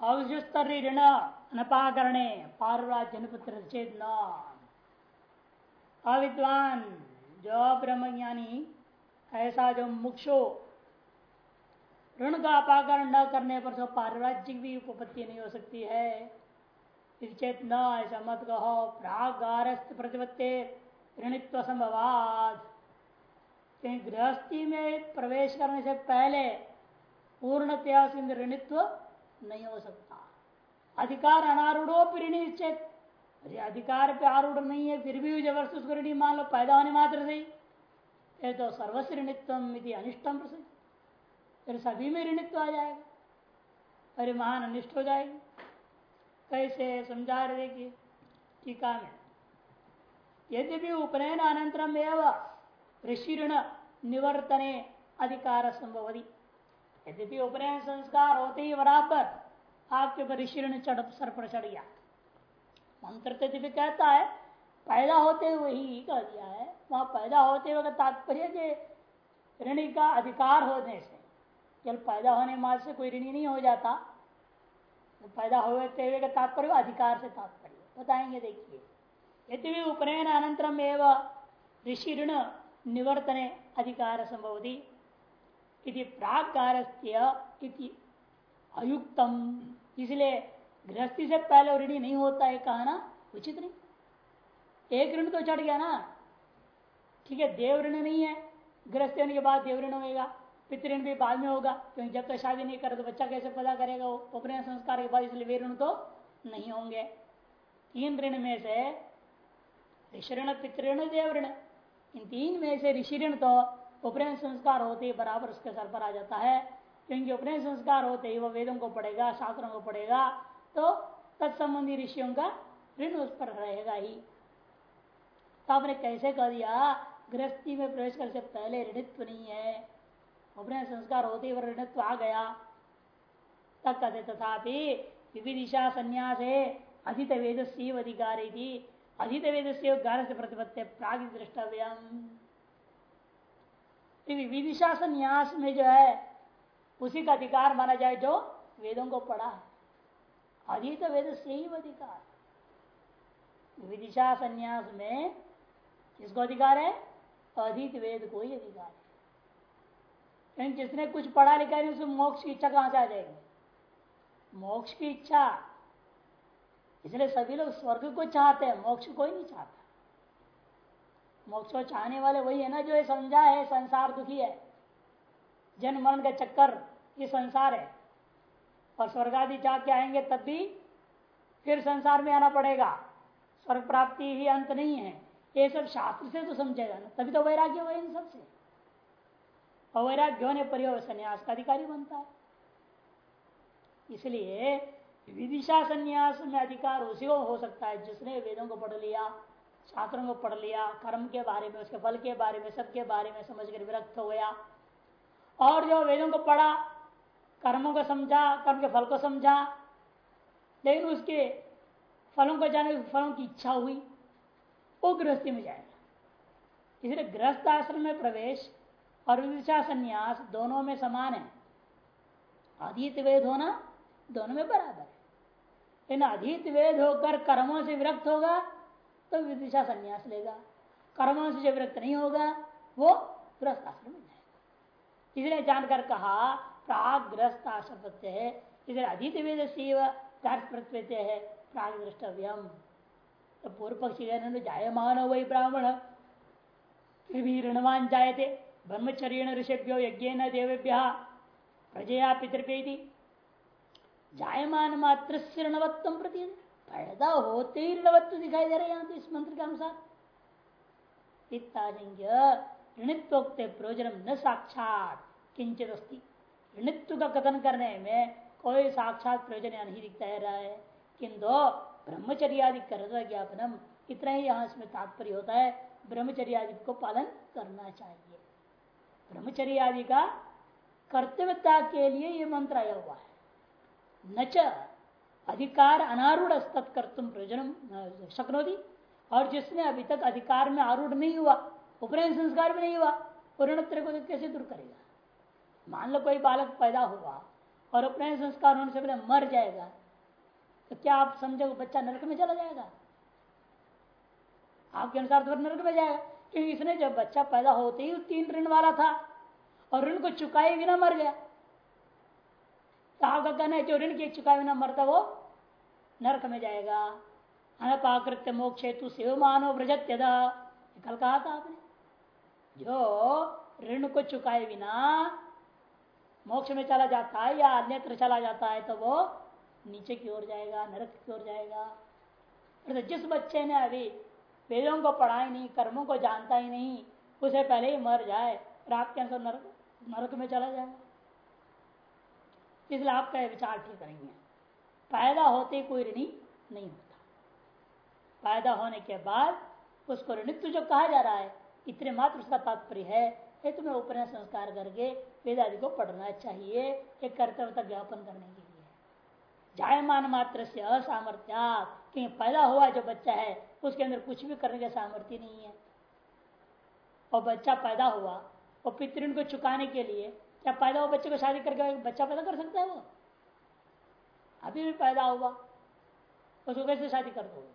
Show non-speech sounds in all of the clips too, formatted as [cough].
अवजुस्तरी ऋण अनपाकरणे पार्वराजनपुत्र चेत न अविद्वान जो ब्रह्मज्ञानी ऐसा जो मुक्षो, ऋण का अपाकरण न करने पर तो पारिराज्य भी उपपत्ति नहीं हो सकती है। चेत न ऐसा मत कहो, प्रागारस्थ प्रतिपत्ति ऋणित्व संभवाद। गृहस्थी में प्रवेश करने से पहले पूर्णतया सिंध ऋणित्व नहीं हो सकता। अधिकार अनारूढ़ो ऋणी चेत अधिकार पे आरूढ़ नहीं है, फिर भी ज़बरदस्त उसको ऋणी मान लो, पैदा होने मात्र से ही। तो सर्वस्व ऋणित्व अनिष्टम प्रसिद्ध। फिर सभी में ऋणित्व आ जाएगा। अरे, महान अनिष्ट हो जाएगी। कैसे समझा रहे कि टीका में? यद्यपि उपनयन अनंतरम एवं ऋषि ऋण निवर्तने अधिकार संभवती। यद्यपि उपनयन संस्कार होते ही बराबर आपके ऊपर ऋषि ऋण चढ़, सर पर चढ़ गया। मंत्र तो भी कहता है, पैदा होते हुए ही कह दिया है, वहाँ पैदा होते हुए तात्पर्य के ऋणी का अधिकार होने से केवल पैदा होने मात्र से कोई ऋणी नहीं हो जाता तो पैदा होते हुए का तात्पर्य अधिकार से तात्पर्य बताएँगे देखिए, यदि भी उपनयन अनंतरम एवं ऋषि ऋण निवर्तने अधिकार संभवती प्राग्कारस्थ्य अयुक्तम। इसलिए गृहस्थी से पहले ऋणी नहीं होता है कहना, उचित नहीं। एक ऋण तो चढ़ गया ना। ठीक है, देव ऋण नहीं है। गृहस्थी होने के बाद देव ऋण होगा पितृण भी बाद में होगा, क्योंकि जब तक तो शादी नहीं करे तो बच्चा कैसे पैदा करेगा वो? उपनयन संस्कार के बाद इसलिए वे ऋण तो नहीं होंगे। तीन ऋण में से ऋषि ऋण पितृण देव ऋण। इन तीन में से ऋषि ऋण तो उपनयन संस्कार होते ही बराबर उसके सर पर आ जाता है। क्योंकि उपनयन संस्कार होते ही वह वेदों को पढ़ेगा, शास्त्रों को पढ़ेगा तो तत्संबंधी ऋषियों का ऋण उस पर रहेगा ही। तो आपने कैसे कह दिया? गृहस्थी में प्रवेश करने से पहले ऋणित्व नहीं है। उपनयन संस्कार होते ही वह ऋणित्व आ गया। तब कहते, तथापि विविदिशा संन्यास है अधित वेद से अधिकारी थी अधित वेद से गार से प्रतिपत्ति प्राग दृष्टव्यम विदिशा संन्यास में जो है, उसी का अधिकार माना जाए जो वेदों को पढ़ा। है अधित वेद से ही अधिकार। विदिशा संन्यास में किसको अधिकार है? अधित वेद को ही अधिकार है। जिसने कुछ पढ़ा लिखा है उसमें मोक्ष की इच्छा कहाँ से आ जाएगी? मोक्ष की इच्छा। इसलिए सभी लोग स्वर्ग को चाहते हैं, मोक्ष को ही नहीं चाहता। मोक्ष को चाहने वाले वही है ना जो ये समझा है, संसार दुखी है। जन्म मरण का चक्कर, ये संसार है। और स्वर्ग आदि जाके आएँगे तब भी फिर संसार में आना पड़ेगा। स्वर्ग प्राप्ति ही अंत नहीं है। ये सब शास्त्र से तो समझेगा ना। तभी तो वैराग्य हुआ इन सबसे। अवैराग्य होने पर संन्यास का अधिकारी बनता है। इसलिए विदिशा संन्यास में अधिकार उसी को हो सकता है जिसने वेदों को पढ़ लिया। शास्त्रों को पढ़ लिया, कर्म के बारे में, उसके फल के बारे में सबके बारे में समझ कर विरक्त हो गया। और जो वेदों को पढ़ा, कर्मों को समझा, कर्म के फल को समझा, लेकिन उसके फलों को जाने फलों की इच्छा हुई, वो गृहस्थी में जाएगा। इसलिए गृहस्थ आश्रम में प्रवेश और विदिशा संन्यास दोनों में समान है। अधीत वेद होना दोनों में बराबर है। लेकिन अधित वेद होकर कर्मों से विरक्त होगा तो विदिशा संन्यास लेगा। कर्मों से जो विरक्त नहीं होगा, वो ग्रस्त आश्रम में जाएगा। इसलिए जानकर कहा, प्राग ग्रस्त आश्रम प्रत्यय है। इसलिए अधित वेद से प्रत्यय है, प्राग द्रष्टव्यम। तो पूर्व पक्षी जायमान वही ब्राह्मण। फिर भी ऋणवान जाए थे ब्रह्मचर्य ऋषिभ्यो यज्ञ न देवेभ्य। प्रजया पितृपे जायमान मात्र ऋणवत्व प्रति पैदा होते ही ऋणवत्व दिखाई दे रहे हैं इस मंत्र के अनुसार। ऋणित्वोक्त प्रयोजन न साक्षात, किंचित अस्थि ऋणित्व का कथन करने में कोई साक्षात प्रयोजन नहीं दिखता रहा है। किंतु ब्रह्मचर्यादि कर्तव्य ज्ञापनम, इतना ही यहाँ इसमें तात्पर्य होता है, ब्रह्मचर्यादि को पालन करना चाहिए। ब्रह्मचर्यादि का कर्तव्यता के लिए ये मंत्र आया हुआ है। न अधिकार अनारूढ़ तत्कर तुम प्रयोजन शक्नोदी और जिसने अभी तक अधिकार में आरूढ़ नहीं हुआ उपनयन संस्कार भी नहीं हुआ ऋणत्र को कैसे दूर करेगा? मान लो कोई बालक पैदा हुआ और अपने संस्कार होने से पहले मर जाएगा तो क्या आप समझो बच्चा नरक में चला जाएगा? आपके अनुसार तो नरक में जाएगा, क्योंकि इसने जब बच्चा पैदा होते ही तीन ऋण वाला था और ऋण को चुकाए बिना मर गया। तो आपका कहना है जो ऋण की चुकाए बिना मरता वो नरक में जाएगा अनपाकृत्य मोक्ष हेतु शिव मानव व्रजत कल कहा था आपने? जो ऋण को चुकाए बिना मोक्ष में चला जाता है या अन्यत्र चला जाता है तो वो नीचे की ओर जाएगा, नरक की ओर जाएगा। तो जिस बच्चे ने अभी वेदों को पढ़ा ही नहीं, कर्मों को जानता ही नहीं, उसे पहले ही मर जाए, रात के अंदर नरक नरक में चला जाएगा इसलिए आपका विचार ठीक करेंगे। पैदा होते कोई ऋणी नहीं होता। पैदा होने के बाद उसको ऋणित्व जो कहा जा रहा है, इतने मात्र उसका तात्पर्य है, ये तुम्हें ऊपर संस्कार करके वेदादि को पढ़ना चाहिए एक कर्तव्य ज्ञापन करने के लिए। जायमान मात्र से असामर्थ्या कहीं पैदा हुआ जो बच्चा है, उसके अंदर कुछ भी करने का सामर्थ्य नहीं है। और बच्चा पैदा हुआ, और पितृण को चुकाने के लिए, क्या पैदा हुआ बच्चे को शादी करके बच्चा पैदा कर सकता है वो? अभी भी पैदा हुआ। उसको कैसे शादी कर दो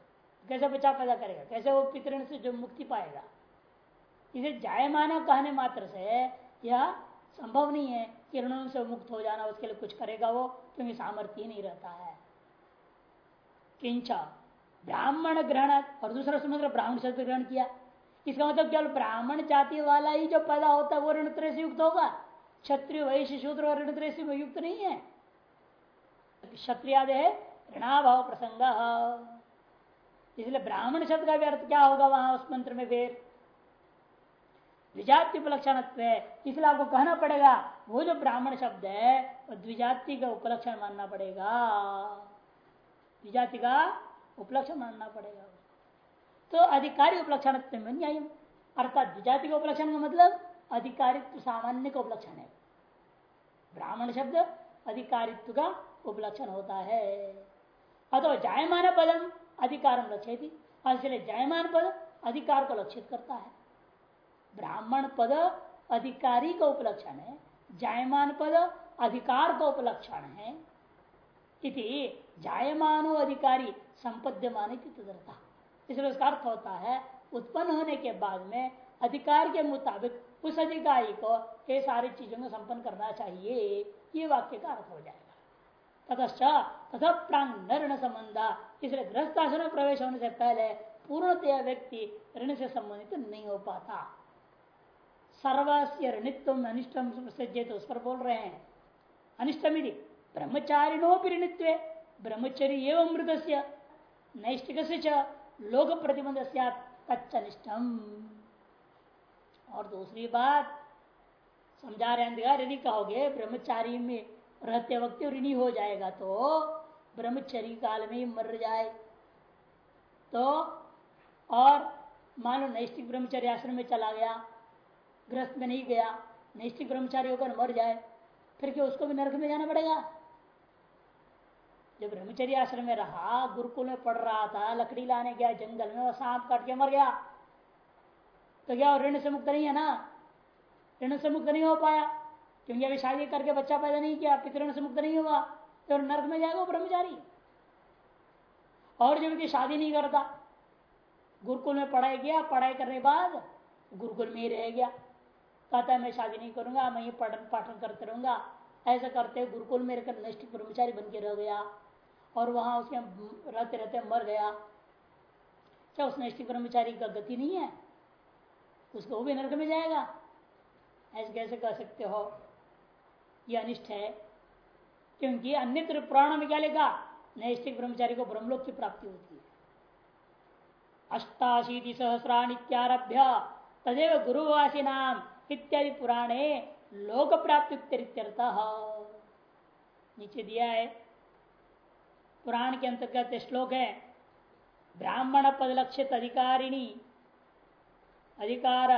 कैसे बच्चा पैदा करेगा? कैसे वो पितरण से जो मुक्ति पाएगा? इसे जायमाना कहने मात्र से यह संभव नहीं है कि ऋणों से मुक्त हो जाना, उसके लिए कुछ करेगा वो, क्योंकि सामर्थ्य नहीं रहता है। किंचा ब्राह्मण ग्रहण, और दूसरा समुद्र ब्राह्मण शब्द ग्रहण किया। इसका मतलब केवल ब्राह्मण जाति वाला ही जो पैदा होता है, वो ऋण से युक्त होगा। क्षत्रिय, वैश्य, शूद्र और ऋण से युक्त नहीं है। क्षत्रियाद है ऋणाभाव प्रसंग। इसलिए ब्राह्मण शब्द का भी अर्थ क्या होगा वहाँ उस मंत्र में फिर? द्विजाति उपलक्षण इसलिए आपको कहना पड़ेगा, वो जो ब्राह्मण शब्द है, वो द्विजाति का उपलक्षण मानना पड़ेगा। द्विजाति का उपलक्षण मानना पड़ेगा तो अधिकारी उपलक्षण न्याय अर्थात द्विजाति का उपलक्षण का मतलब अधिकारित्व सामान्य का उपलक्षण है। ब्राह्मण शब्द अधिकारित्व का उपलक्षण होता है। अथवा जायमान पदम अधिकार इसलिए जायमान पद अधिकार को लक्षित करता है। ब्राह्मण पद अधिकारी का उपलक्षण है। जायमान पद अधिकार का उपलक्षण है। इति जायमानो अधिकारी संपद्यमान तदर्था। इसलिए उसका अर्थ होता है, उत्पन्न होने के बाद में अधिकार के मुताबिक उस अधिकारी को ये सारी चीज़ों में संपन्न करना चाहिए। ये वाक्य का अर्थ हो जाएगा। ततश्च तथा प्रांग ऋण संबंध इसलिए गृहस्थाश्रम प्रवेश होने से पहले पूर्णतया व्यक्ति ऋण से संबंधित नहीं हो पाता। सर्वस्य ऋणित्व अनिष्टम सज्जे तो उस पर बोल रहे हैं। अनिष्टम यदि ब्रह्मचारिणो ऋणित्व, ब्रह्मचर्य एवं मृत से नैष्टिक से लोक प्रतिबंध तनिष्ठम और दूसरी बात, समझा रहे यदि कहोगे, ब्रह्मचारी में रहते वक्त ऋणी हो जाएगा तो ब्रह्मचरी काल में ही मर जाए। तो और मानो नैष्टिक ब्रह्मचर्य आश्रम में चला गया, ग्रस्त में नहीं गया, नैष्ठिक ब्रह्मचारी होकर मर जाए, फिर क्या उसको भी नरक में जाना पड़ेगा? जब ब्रह्मचर्य आश्रम में रहा, गुरुकुल में पढ़ रहा था, लकड़ी लाने गया, जंगल में वो सांप काट के मर गया तो क्या ऋण से मुक्त नहीं है ना? ऋण से मुक्त नहीं हो पाया। क्योंकि अभी शादी करके बच्चा पैदा नहीं किया पितृण से मुक्त नहीं हुआ तो नर्क में जाएगा ब्रह्मचारी। और जो व्यक्ति शादी नहीं करता, गुरुकुल में पढ़ाई किया, पढ़ाई करने के बाद गुरुकुल में ही रह गया। कहता है, मैं शादी नहीं करूँगा, मैं ये पठन पाठन करते रहूँगा। ऐसा करते गुरुकुल में रहकर नष्ट ब्रह्मचारी बन के रह गया और वहाँ उसके रहते रहते मर गया। क्या उस नैष्ठिक ब्रह्मचारी का गति नहीं है? उसको वो भी नर्क में जाएगा। ऐसे कैसे कह सकते हो? ये अनिष्ट है। क्योंकि अन्य पुराण में क्या लेगा नैष्ठिक ब्रह्मचारी को ब्रह्मलोक की प्राप्ति होती है। अष्टाशीति सहस्राणित्यारभ्य तदेव गुरुवासी नाम इत्यादि पुराणे लोक प्राप्ति नीचे दिया है। पुराण के अंतर्गत श्लोक है, ब्राह्मण पद लक्षित अधिकारिणी, अधिकार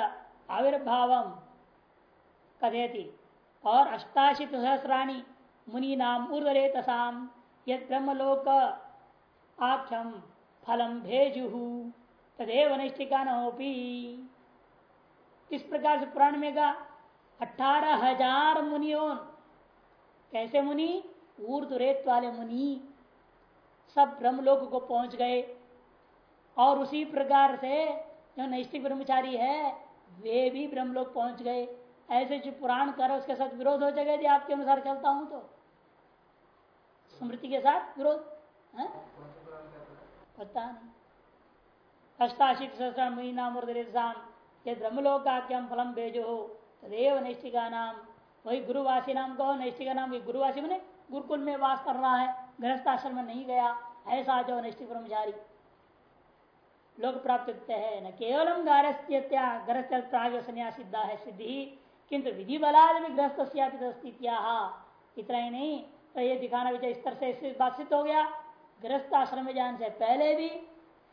आविर्भाव कथयति। और अष्टाशीत सहस्राणी मुनि नाम उर्वरे तसाम यद ब्रह्मलोक आख्यम फलम भेजु, तदेव नैष्ठिका नोपी इस प्रकार से पुराण में का अठारह हज़ार मुनियों, कैसे मुनि? ऊर्धरेत वाले मुनि। सब ब्रह्मलोक को पहुँच गए। और उसी प्रकार से जो नैष्ठिक ब्रह्मचारी है, वे भी ब्रह्मलोक पहुँच गए। ऐसे जो पुराण कर उसके साथ विरोध हो जाएगा यदि आपके अनुसार चलता हूँ तो। स्मृति के साथ विरोध, है? पता नहीं। अष्टाशी महीना मुर्दाम ये ब्रह्मलोक का क्या फलम भेजो हो तदेव नैष्ठिका नाम वही गुरुवासी नाम कहो नैष्ठिका नाम गुरुवासी मैंने गुरुकुल में वास कर रहा है, गृहस्थाश्रम में नहीं गया, ऐसा जो नैष्ठिक ब्रह्मचारी। लोग प्राप्त है, न केवलम गारस्त्या गृहस्थ संन्यास सिद्धा है सिद्धि। किंतु विधि बलाद भी ग्रस्त इतना ही नहीं तो ये दिखाना भी इस तरह से बात सिद्ध हो गया। ग्रस्त आश्रम में जाने से पहले भी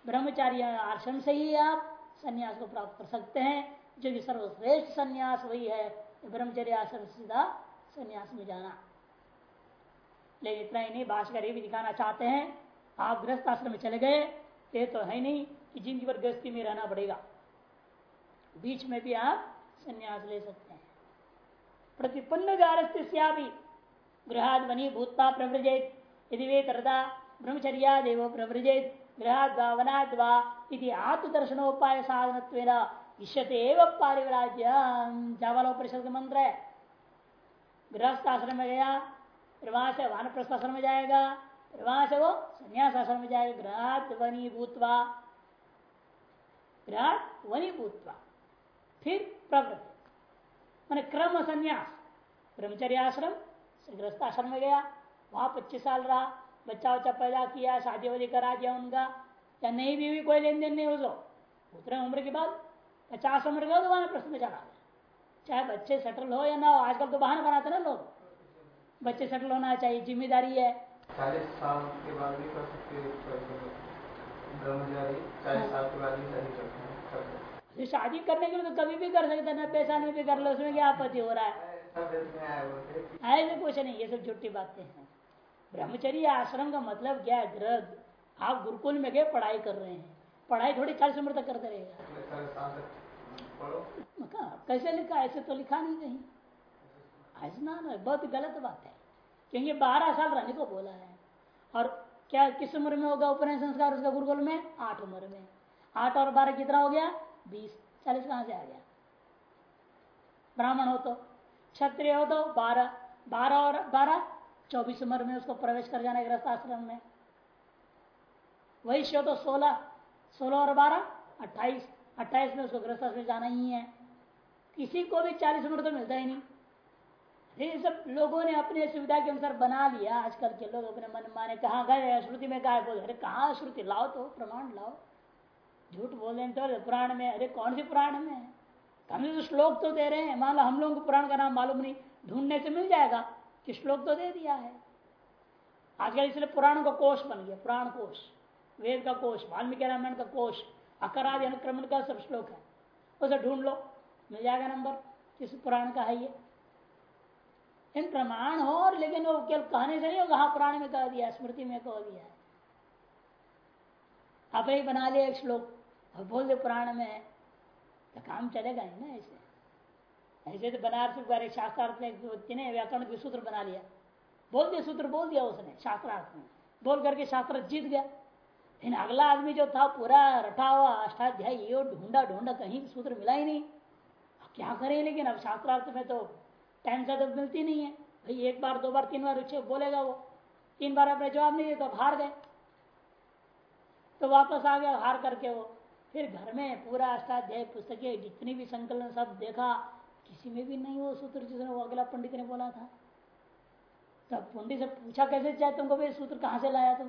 ब्रह्मचारी आश्रम से ही आप संन्यास को प्राप्त कर सकते हैं। जो कि सर्वश्रेष्ठ संन्यास वही है ब्रह्मचर्य आश्रम सीधा संन्यास में जाना। लेकिन इतना ही नहीं भाषकर ये भी दिखाना चाहते हैं, आप ग्रस्त आश्रम में चले गए, ये तो है नहीं कि ज़िंदगी भर गृहस्थी में रहना पड़ेगा। बीच में भी आप संन्यास ले सकते हैं। प्रतिपन्न गारस्थ्या भी गृहाद वनी प्रव्रजेत यदि वे तरदा ब्रह्मचर्या देव प्रव्रजेत गृहाद भावनाद वा यदि आत्मदर्शनोपाय साधन इष्यते एवं पारिवराज्य चावल परिषद का मंत्र है गृहस्थ आश्रम में गया फिर वहाँ से वानप्रस्थ आश्रम में जाएगा फिर वहाँ से वो संन्यास आश्रम में जाएगा ग्रहात वनी भूतवा ग्रहात वनी भूतवा फिर प्रवृत्ति। मैंने क्रम संन्यास। ब्रह्मचर्य आश्रम गृहस्थ आश्रम में गया वहाँ पच्चीस साल रहा। बच्चा बच्चा पैदा किया शादी वादी करा दिया उनका। या नहीं भी, भी कोई लेन देन नहीं हो उतरे उम्र के बाद पचास उम्र का तो वहाँ प्रश्न में चला चाहे बच्चे सेटल हो या ना हो आजकल तो बहाना बनाते ना लोग। बच्चे सेटल होना चाहिए ज़िम्मेदारी है। चालीस साल के बाद भी कर सकते तो शादी करने के लिए तो कभी भी कर सकते नब्बे पैसा नहीं भी कर लो, उसमें क्या आपत्ति हो रहा है? ऐसे कुछ नहीं, ये सब झूठी बातें हैं। ब्रह्मचर्य आश्रम का मतलब क्या है? ग्रह आप गुरुकुल में गए, पढ़ाई कर रहे हैं। पढ़ाई थोड़ी चालीस उम्र तक करते रहेगा। कैसे लिखा? ऐसे तो लिखा नहीं कहीं। ऐसा ना बहुत गलत बात है। क्योंकि बारह साल रहने को बोला है। और क्या किस उम्र में होगा उपनयन संस्कार उसका गुरुकुल में? आठ उम्र में। आठ और बारह कितना हो गया? बीस, चालीस कहाँ से आ गया? ब्राह्मण हो तो। क्षत्रिय हो तो बारह बारह और बारह, चौबीस उम्र में उसको प्रवेश कर जाना ग्रस्त आश्रम में। वैश्य हो तो सोलह सोलह और बारह, अट्ठाईस अट्ठाईस में उसको गृहस्थ आश्रम जाना ही है। किसी को भी चालीस उम्र तो मिलता ही नहीं। ये सब लोगों ने अपने सुविधा के अनुसार बना लिया। आजकल के लोग अपने मन माने कहा गए श्रुति में कहा बोले अरे, कहा श्रुति? लाओ तो प्रमाण लाओ। झूठ बोल रहे तो पुराण में, अरे कौन सी पुराण में? कम तो श्लोक तो दे रहे हैं। मान लो हम लोगों को पुराण का नाम मालूम नहीं, ढूँढने से मिल जाएगा कि श्लोक तो दे दिया है। आजकल इसलिए पुराण का कोष बन गया, पुराण कोष वेद का कोष वाल्मीकि रामायण का कोष अकरादि अनुक्रमण का सब श्लोक है। उसे ढूंढ लो, मिल जाएगा नंबर, किस पुराण का है ये। इन प्रमाण हो और लेकिन वो केवल कहने से नहीं होगा हाँ पुराण में कह दिया स्मृति में कह दिया आप ही बना लिया एक श्लोक। और बोल दे पुराण में तो काम चलेगा ही ना ऐसे। ऐसे तो बनारस बारे शास्त्रार्थ ने व्याकरण के सूत्र बना लिया। बोल दिया, सूत्र बोल दिया उसने, शास्त्रार्थ में। बोल करके शास्त्र जीत गया। लेकिन अगला आदमी जो था, पूरा रटा हुआ अष्टाध्याय, ये ढूंढा ढूंढा, कहीं सूत्र मिला ही नहीं। क्या करें लेकिन, अब शास्त्रार्थ में तो टाइम ज़्यादा मिलती नहीं है। भाई, एक बार, दो बार, तीन बार रुचे बोलेगा वो। तीन बार अपने जवाब नहीं दिया तो हार गए। तो वापस आ गया हार करके वो फिर घर में पूरा अष्टाध्याय पुस्तकें, जितनी भी संकलन सब देखा, किसी में भी नहीं वो सूत्र, जिसने वो अगला पंडित ने बोला था। तब पंडित से पूछा, कैसे चाहे तुमको भाई सूत्र कहाँ से लाया तुम?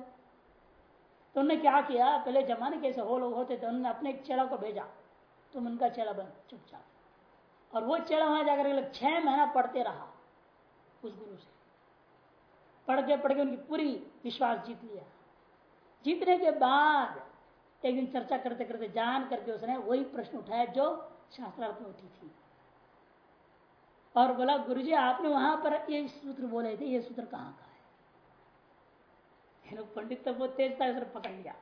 तो उन्होंने क्या किया? पहले जमाने कैसे हो लोग होते थे उन्होंने अपने एक चेला को भेजा। तुम उनका चेला बन, चुपचाप। और वो चेड़ा वहाँ जाकर छह महीना पढ़ते रहा, उस गुरु से। पढ़ के पढ़ के उनकी पूरी विश्वास जीत लिया। जीतने के बाद एक दिन चर्चा करते करते जान करके उसने वही प्रश्न उठाया जो शास्त्रार्थ में उठी थी। और बोला गुरु जी आपने वहाँ पर ये सूत्र बोले थे, ये सूत्र कहाँ का है? पंडित तो बहुत तेज था पकड़ लिया।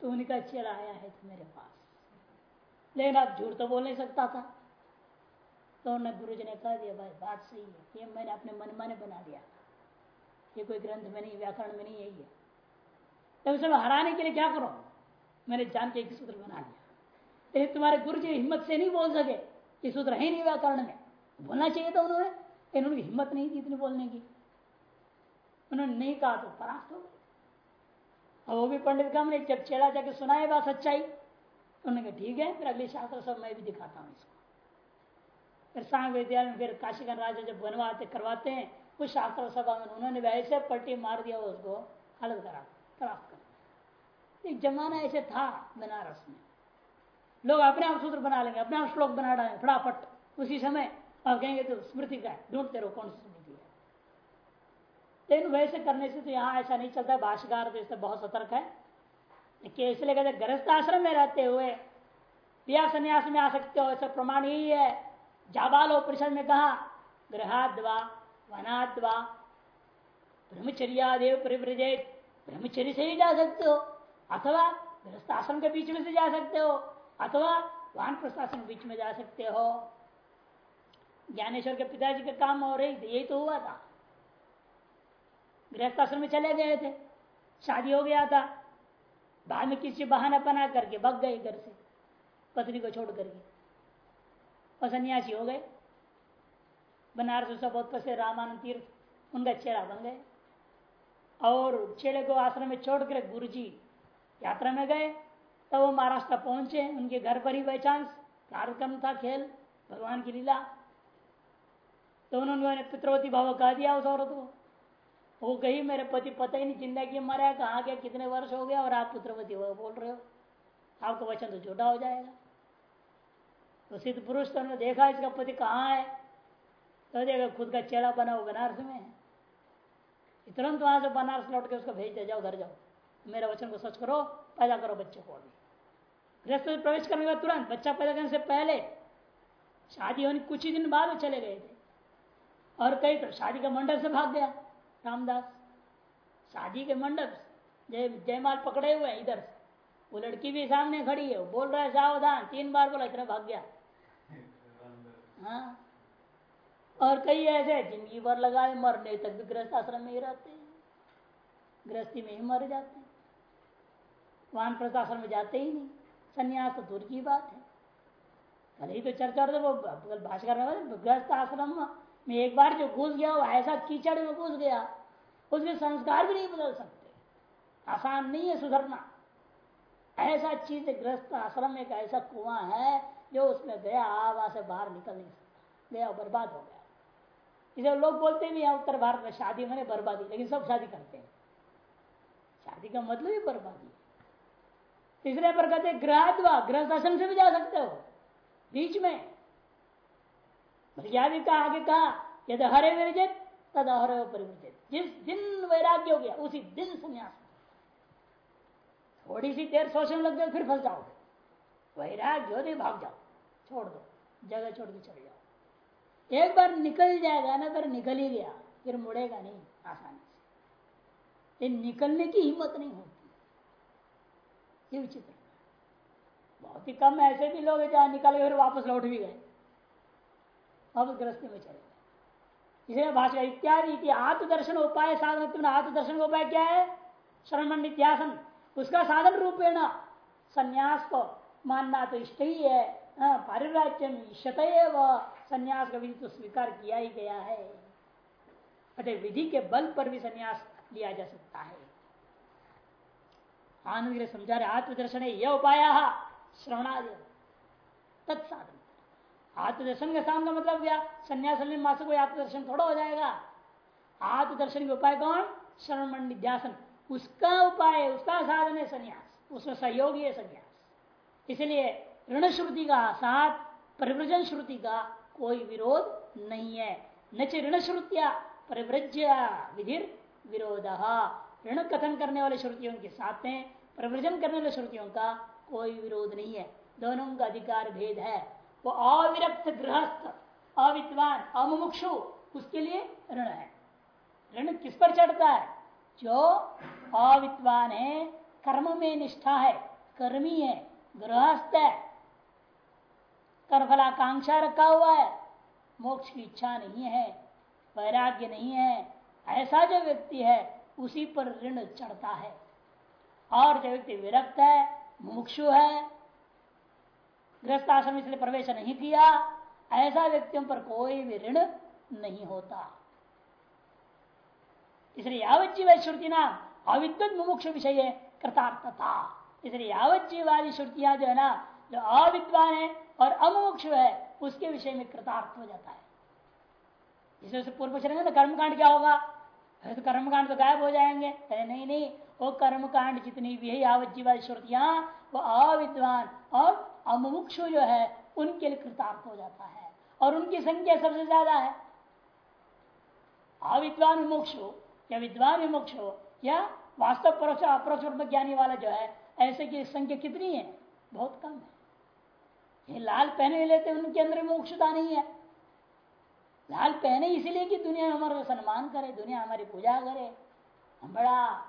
तो उनका चेड़ा आया है तो मेरे पास। लेकिन आप झूठ तो बोल नहीं सकता था। तो उन्होंने गुरु जी ने कह दिया भाई बात सही है, ये मैंने अपने मन माने बना दिया ये कोई ग्रंथ में नहीं, व्याकरण में नहीं, यही है। तो उसे हराने के लिए क्या करो? मैंने जान के एक सूत्र बना लिया लेकिन तुम्हारे गुरु जी हिम्मत से नहीं बोल सके ये सूत्र है नहीं व्याकरण में। बोलना चाहिए था उन्होंने इन्होंने हिम्मत नहीं थी इतनी बोलने की। उन्होंने नहीं कहा तो परास्त हो वो भी पंडित का हमने जब चेला जाके सुनाए बात सच्चाई, उन्होंने कहा, ठीक है, फिर अगले शास्त्र सब मैं भी दिखाता हूँ इसको। फिर सांग विद्यालय में फिर काशीगंज राजा जब बनवाते, करवाते हैं, उस शास्त्र सभा में उन्होंने वैसे पट्टी मार दिया उसको अलग करा प्राप्त कर एक जमाना ऐसे था बनारस में। लोग अपने आप सूत्र बना लेंगे, अपने आप श्लोक बना डालेंगे, फटाफट। उसी समय और कहेंगे तो स्मृति का है, ढूंढते रहो कौन सी स्मृति है। लेकिन वैसे करने से तो यहाँ ऐसा नहीं चलता भाषाकार तो इससे बहुत सतर्क है। इसलिए कहते गृहस्थ आश्रम में रहते हुए या संन्यास में आ सकते हो, ऐसा प्रमाण यही है। जाबालो परिषद में कहा, गृहाद्वा, वनाद्वा, ब्रह्मचर्यादेव परिव्रजेत, ब्रह्मचर्य से ही जा सकते हो। अथवा गृहस्थ आश्रम के बीच में से जा सकते हो, अथवा वाहन प्रशासन बीच में जा सकते हो। ज्ञानेश्वर के पिताजी का काम हो रही यही तो हुआ था। गृहस्थ आश्रम में चले गए थे, शादी हो गया था। बाद में किसी बहाना बना करके भग गए घर से, पत्नी को छोड़ करके। और सन्यासी हो गए। बनारस से बहुत प्रसिद्ध, रामानंद तीर्थ, उनका चेहरा बन गए। और चेड़े को आश्रम में छोड़ कर गुरु जी यात्रा में गए, तब वो महाराष्ट्र पहुँचे, उनके घर पर ही बाई चांस कार्यक्रम था खेल, भगवान की लीला। तो उन्होंने पित्रवती भाव कह दिया उस औरत को। वो कही, मेरे पति पता ही नहीं ज़िंदगी मरा कहा गया, कितने वर्ष हो गया, और आप पुत्रवती वो बोल रहे हो। आपका वचन तो झूठा हो जाएगा। तो सिद्ध पुरुष तो देखा, इसका पति कहाँ है? तो देखा, खुद का चेला बना वो बनारस में है। तुरंत वहाँ से बनारस लौट के उसको भेज दे जाओ, घर जाओ। मेरे वचन को सच करो, पैदा करो बच्चे को गृहस्थ में प्रवेश करने के बाद तुरंत बच्चा पैदा करने से पहले शादी होने कुछ ही दिन बाद चले गए थे। और कई तो शादी का मंडप से भाग गया, रामदास। शादी के मंडप जय जयमाल पकड़े हुए इधर वो लड़की भी सामने खड़ी है, वो बोल रहा है, सावधान। तीन बार बोला, इतना भाग गया। हाँ। और कई ऐसे ज़िंदगी भर लगाए, मरने तक भी गृहस्थ आश्रम में ही रहते हैं। गृहस्थी में ही मर जाते हैं। वान प्रस्थाश्रम में जाते ही नहीं। संन्यास तो दूर की बात है। कल ही तो चर्चा तो वो भाषा करने गृहस्थ आश्रम में एक बार जो घुस गया, वो ऐसा कीचड़ में घुस गया उसके संस्कार भी नहीं बदल सकते। आसान नहीं है सुधरना। ऐसा चीज़ गृहस्थ आश्रम एक ऐसा कुआँ है, जो उसमें गया वहाँ से बाहर निकल नहीं सकता। गया बर्बाद हो गया। इसे लोग बोलते भी हैं, उत्तर भारत में शादी मैंने बर्बादी, लेकिन सब शादी करते हैं। शादी का मतलब ही बर्बादी तीसरे पर कहते ग्रह ग्रह शासन से भी जा सकते हो, बीच में। भी कहा आगे कहा, यदि हरे विरजित तद हरे परिवर्तित। जिस दिन वैराग्य हो गया, उसी दिन संन्यास थोड़ी सी देर सोचने लग जाए फिर फंस जाओगे। वैराग्य हो भाग जाओ, छोड़ दो, जगह छोड़ के चले जाओ। एक बार निकल जाएगा ना फिर निकल ही गया, फिर मुड़ेगा नहीं, आसानी से। निकलने की हिम्मत नहीं होती। ये विचित्र। बहुत ही कम ऐसे भी लोग जहाँ निकल गए फिर वापस लौट भी गए। अब ग्रस्ती में चले इसलिए भाषा इत्यादि आत्मदर्शन उपाय साधन आत्मदर्शन का उपाय क्या है? श्रवण नित्यासन उसका साधन रूपेण संन्यास को मानना तो इष्ट ही है। हाँ, पारिराज्य इष्ट संन्यास का विधि तो स्वीकार किया ही गया है। अतः विधि के बल पर भी संन्यास लिया जा सकता है। आनंद समझा रहे आत्मदर्शन है यह उपाय श्रवणादि। तत्साधन। आत्मदर्शन का सामना मतलब क्या? संन्यास मास को आत्मदर्शन थोड़ा हो जाएगा। आत्मदर्शन के उपाय कौन? श्रवण मंडिध्यासन उसका उपाय, उसका साधन है संन्यास। उसमें सहयोगी है संन्यास। इसलिए ऋण श्रुति का साथ परिवृजन श्रुति का कोई विरोध नहीं है। न ऋण श्रुतिया, परिव्रज्य विधिर विरोध। ऋण कथन करने वाले श्रुतियों के साथ में प्रव्रजन करने वाले श्रुतियों का कोई विरोध नहीं है। दोनों का अधिकार भेद है। वो अविरक्त गृहस्थ, अविद्वान, अमुमुक्षु, उसके लिए ऋण है। ऋण किस पर चढ़ता है? जो अविद्वान है, कर्म में निष्ठा है, कर्मी है, गृहस्थ है। कर्मफलाकांक्षा रखा हुआ है। मोक्ष की इच्छा नहीं है, वैराग्य नहीं है, ऐसा जो व्यक्ति है, उसी पर ऋण चढ़ता है। और जो व्यक्ति विरक्त है, मुमुक्षु है, गृहस्थ आश्रम इसलिए प्रवेश नहीं किया, ऐसा व्यक्तियों पर कोई भी ऋण नहीं होता। इसलिए यावत जीव श्रुति नाम अविद्युत मुमुक्ष विषय कृतार्थता। इसलिए यावत जीवादी श्रुतियाँ जो है ना, जो अविद्वान है और अमुक्ष है, उसके विषय में कृतार्थ हो जाता है। इसे पूर्व पूछ रहे कर्मकांड क्या होगा? तो कर्मकांड तो गायब हो जाएँगे। नहीं नहीं वो कर्मकांड जितनी भी है, यावत जीवादी श्रुतियाँ, वो अविद्वान और अमुक्षु जो है, उनके लिए कृतार्थ हो जाता है और उनकी संख्या सबसे ज़्यादा है। अविद्वान विमुक्षु या विद्वान विमुक्षु या वास्तव परोक्ष अप्रोक्ष ज्ञानी वाला जो है, ऐसे की संख्या कितनी है? बहुत कम है। ये लाल पहने लेते, उनके अंदर मोक्षता नहीं है। लाल पहने इसलिए कि दुनिया हमारा सम्मान करे, दुनिया हमारी पूजा करे। हम बड़ा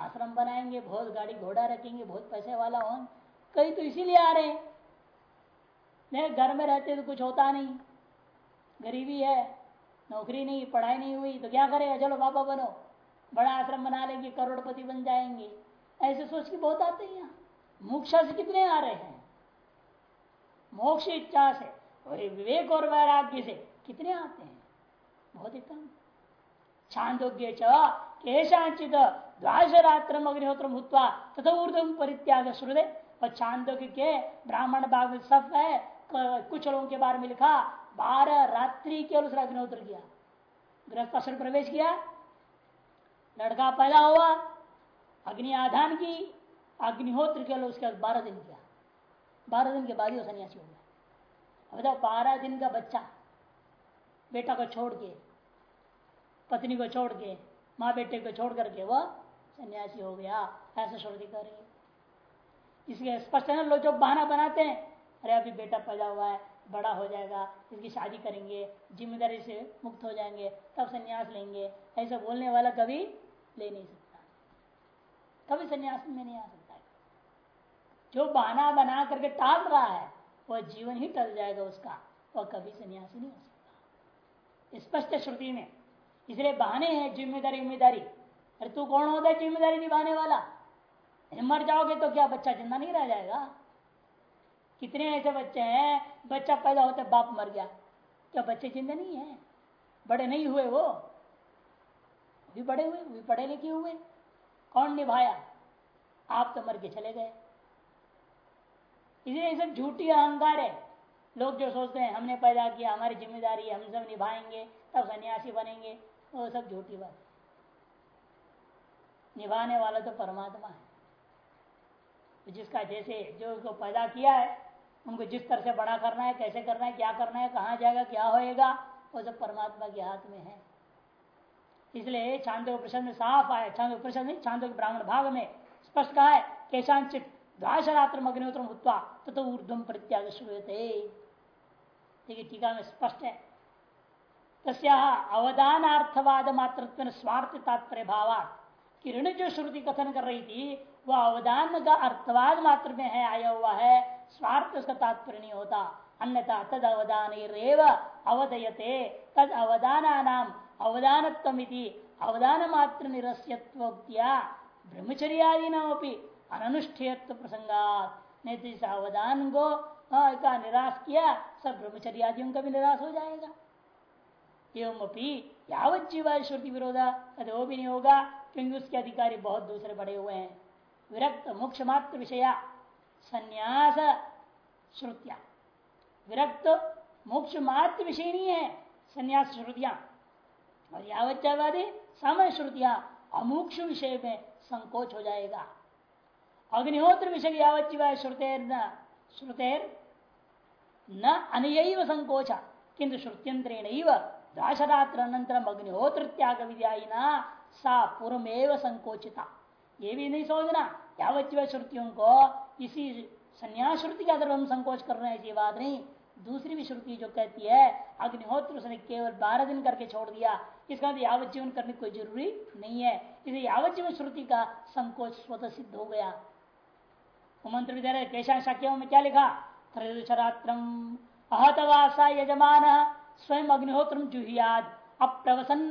आश्रम बनाएँगे, बहुत गाड़ी घोड़ा रखेंगे, बहुत पैसे वाला हो। कई तो इसीलिए आ रहे हैं। नहीं, घर में रहते तो कुछ होता नहीं। गरीबी है, नौकरी नहीं, पढ़ाई नहीं हुई तो क्या करेगा चलो बाबा बनो। बड़ा आश्रम बना लेंगे, करोड़पति बन जाएँगे। ऐसे सोच के बहुत आते हैं यहाँ। मोक्षा से कितने आ रहे हैं? मोक्ष इच्छा से और विवेक और वैराग्य से कितने आते हैं? बहुत ही कम। छांदोग्य केशाचित द्वाश रात्र अग्निहोत्र भूतवा तथा ऊर्धम परित्याग श्रुदे और छांदोग्य के ब्राह्मण भाग में सब है कुछ लोगों के बारे में लिखा, बारह रात्रि के अनुसार अग्निहोत्र किया। गृहस्थ प्रवेश किया। लड़का पैदा हुआ, अग्नि आधान की, अग्निहोत्र के उसके बारह दिन किया। बारह दिन के बाद ही वो सन्यासी हो गया। अब बताओ, बारह दिन का बच्चा, बेटा को छोड़ के, पत्नी को छोड़ के माँ बेटे को छोड़ करके, वह सन्यासी हो गया, ऐसा श्रुति कर रही इसके स्पष्ट है लोग जो बहाना बनाते हैं, अरे अभी बेटा पैदा हुआ है, बड़ा हो जाएगा, इसकी शादी करेंगे, ज़िम्मेदारी से मुक्त हो जाएँगे, तब संन्यास लेंगे, ऐसा बोलने वाला कभी ले नहीं सकता। कभी संन्यास में नहीं आ सकता जो बहाना बना करके टाल रहा है, वह जीवन ही टल जाएगा उसका, वह कभी सन्यासी नहीं हो सकता। स्पष्ट श्रुति में। इसलिए बहाने हैं, ज़िम्मेदारी ज़िम्मेदारी अरे तू कौन होता है ज़िम्मेदारी निभाने वाला? मर जाओगे तो क्या बच्चा ज़िंदा नहीं रह जाएगा? कितने ऐसे बच्चे हैं, बच्चा पैदा होता बाप मर गया, क्या बच्चे ज़िंदा नहीं है? बड़े नहीं हुए वो? भी बड़े हुए भी पढ़े लिखे हुए। कौन निभाया? आप तो मर के चले गए। इसलिए सब झूठी अहंकार है। लोग जो सोचते हैं, हमने पैदा किया, हमारी ज़िम्मेदारी हम सब निभाएँगे, तब सन्यासी बनेंगे, वो सब झूठी बात। निभाने वाला तो परमात्मा है। जिसका जैसे जो उसको पैदा किया है, उनको जिस तरह से बड़ा करना है, कैसे करना है, क्या करना है, कहाँ जाएगा, क्या होएगा, वो सब परमात्मा के हाथ में है। इसलिए छांदो प्रश्न में साफ़ आया, छांदो प्रश्न नहीं, छांदो ब्राह्मण भाग में स्पष्ट कहा है, केशांचित द्वाशरात्र अग्निहोत्र उत्वा तो ऊर्धम प्रत्याग श्रूयते टीका में स्पष्ट है। तस्या अवदानार्थवाद मात्र स्वार्थ तात्पर्य भावा कि ऋण जो श्रुति कथन कर रही थी वह अवदान का अर्थवाद मात्र में है, आया हुआ है, स्वार्थ उसका तात्पर्य नहीं होता। अन्यथा तद अवदान रेव अवदयते तद अवदाना नाम अवदान अवदान मात्र निरस्यत्वोक्तिया ब्रह्मचर्यादि नामी अनुष्ठेयत्व प्रसंगात नहीं तो अवदान को का निराश किया सब ब्रह्मचर्यादियों का भी निराश हो जाएगा। एवं अपनी यावत जीवा श्रुति विरोधा वो भी नहीं होगा क्योंकि उसके अधिकारी बहुत दूसरे बड़े हुए हैं। विरक्त मोक्ष मात्र विषया, संन्यास श्रुतिया। विरक्त मोक्ष मात्र विषय नहीं है, संन्यास श्रुतियाँ। और यावच्चावादी समय श्रुतियाँ, अमुक्ष विषय में संकोच हो जाएगा। अग्निहोत्र विषय यावच्चिवा श्रुतेर न श्रुतेर न अनय संकोच। किंतु श्रुत्यंतरेण दाशरात्र अनंतरम अग्निहोत्र त्याग विद्या सा पूर्वमेव संकोचिता। ये भी नहीं सोचना यावच्चिव श्रुतियों को इसी संन्यास श्रुति के आधार हम संकोच कर रहे हैं, ऐसी बात नहीं। दूसरी भी श्रुति जो कहती है, अग्निहोत्र उसने केवल बारह दिन करके छोड़ दिया, इसका यावत जीवन करने कोई ज़रूरी नहीं है। इसे यावत जीवन श्रुति का संकोच स्वतः सिद्ध हो गया। मंत्र विद्यालय केशा शाक्यों में क्या लिखा? त्रयोदशरात्रम अहतवासा यजमान, स्वयं अग्निहोत्र जुहियाद अप्रवसन।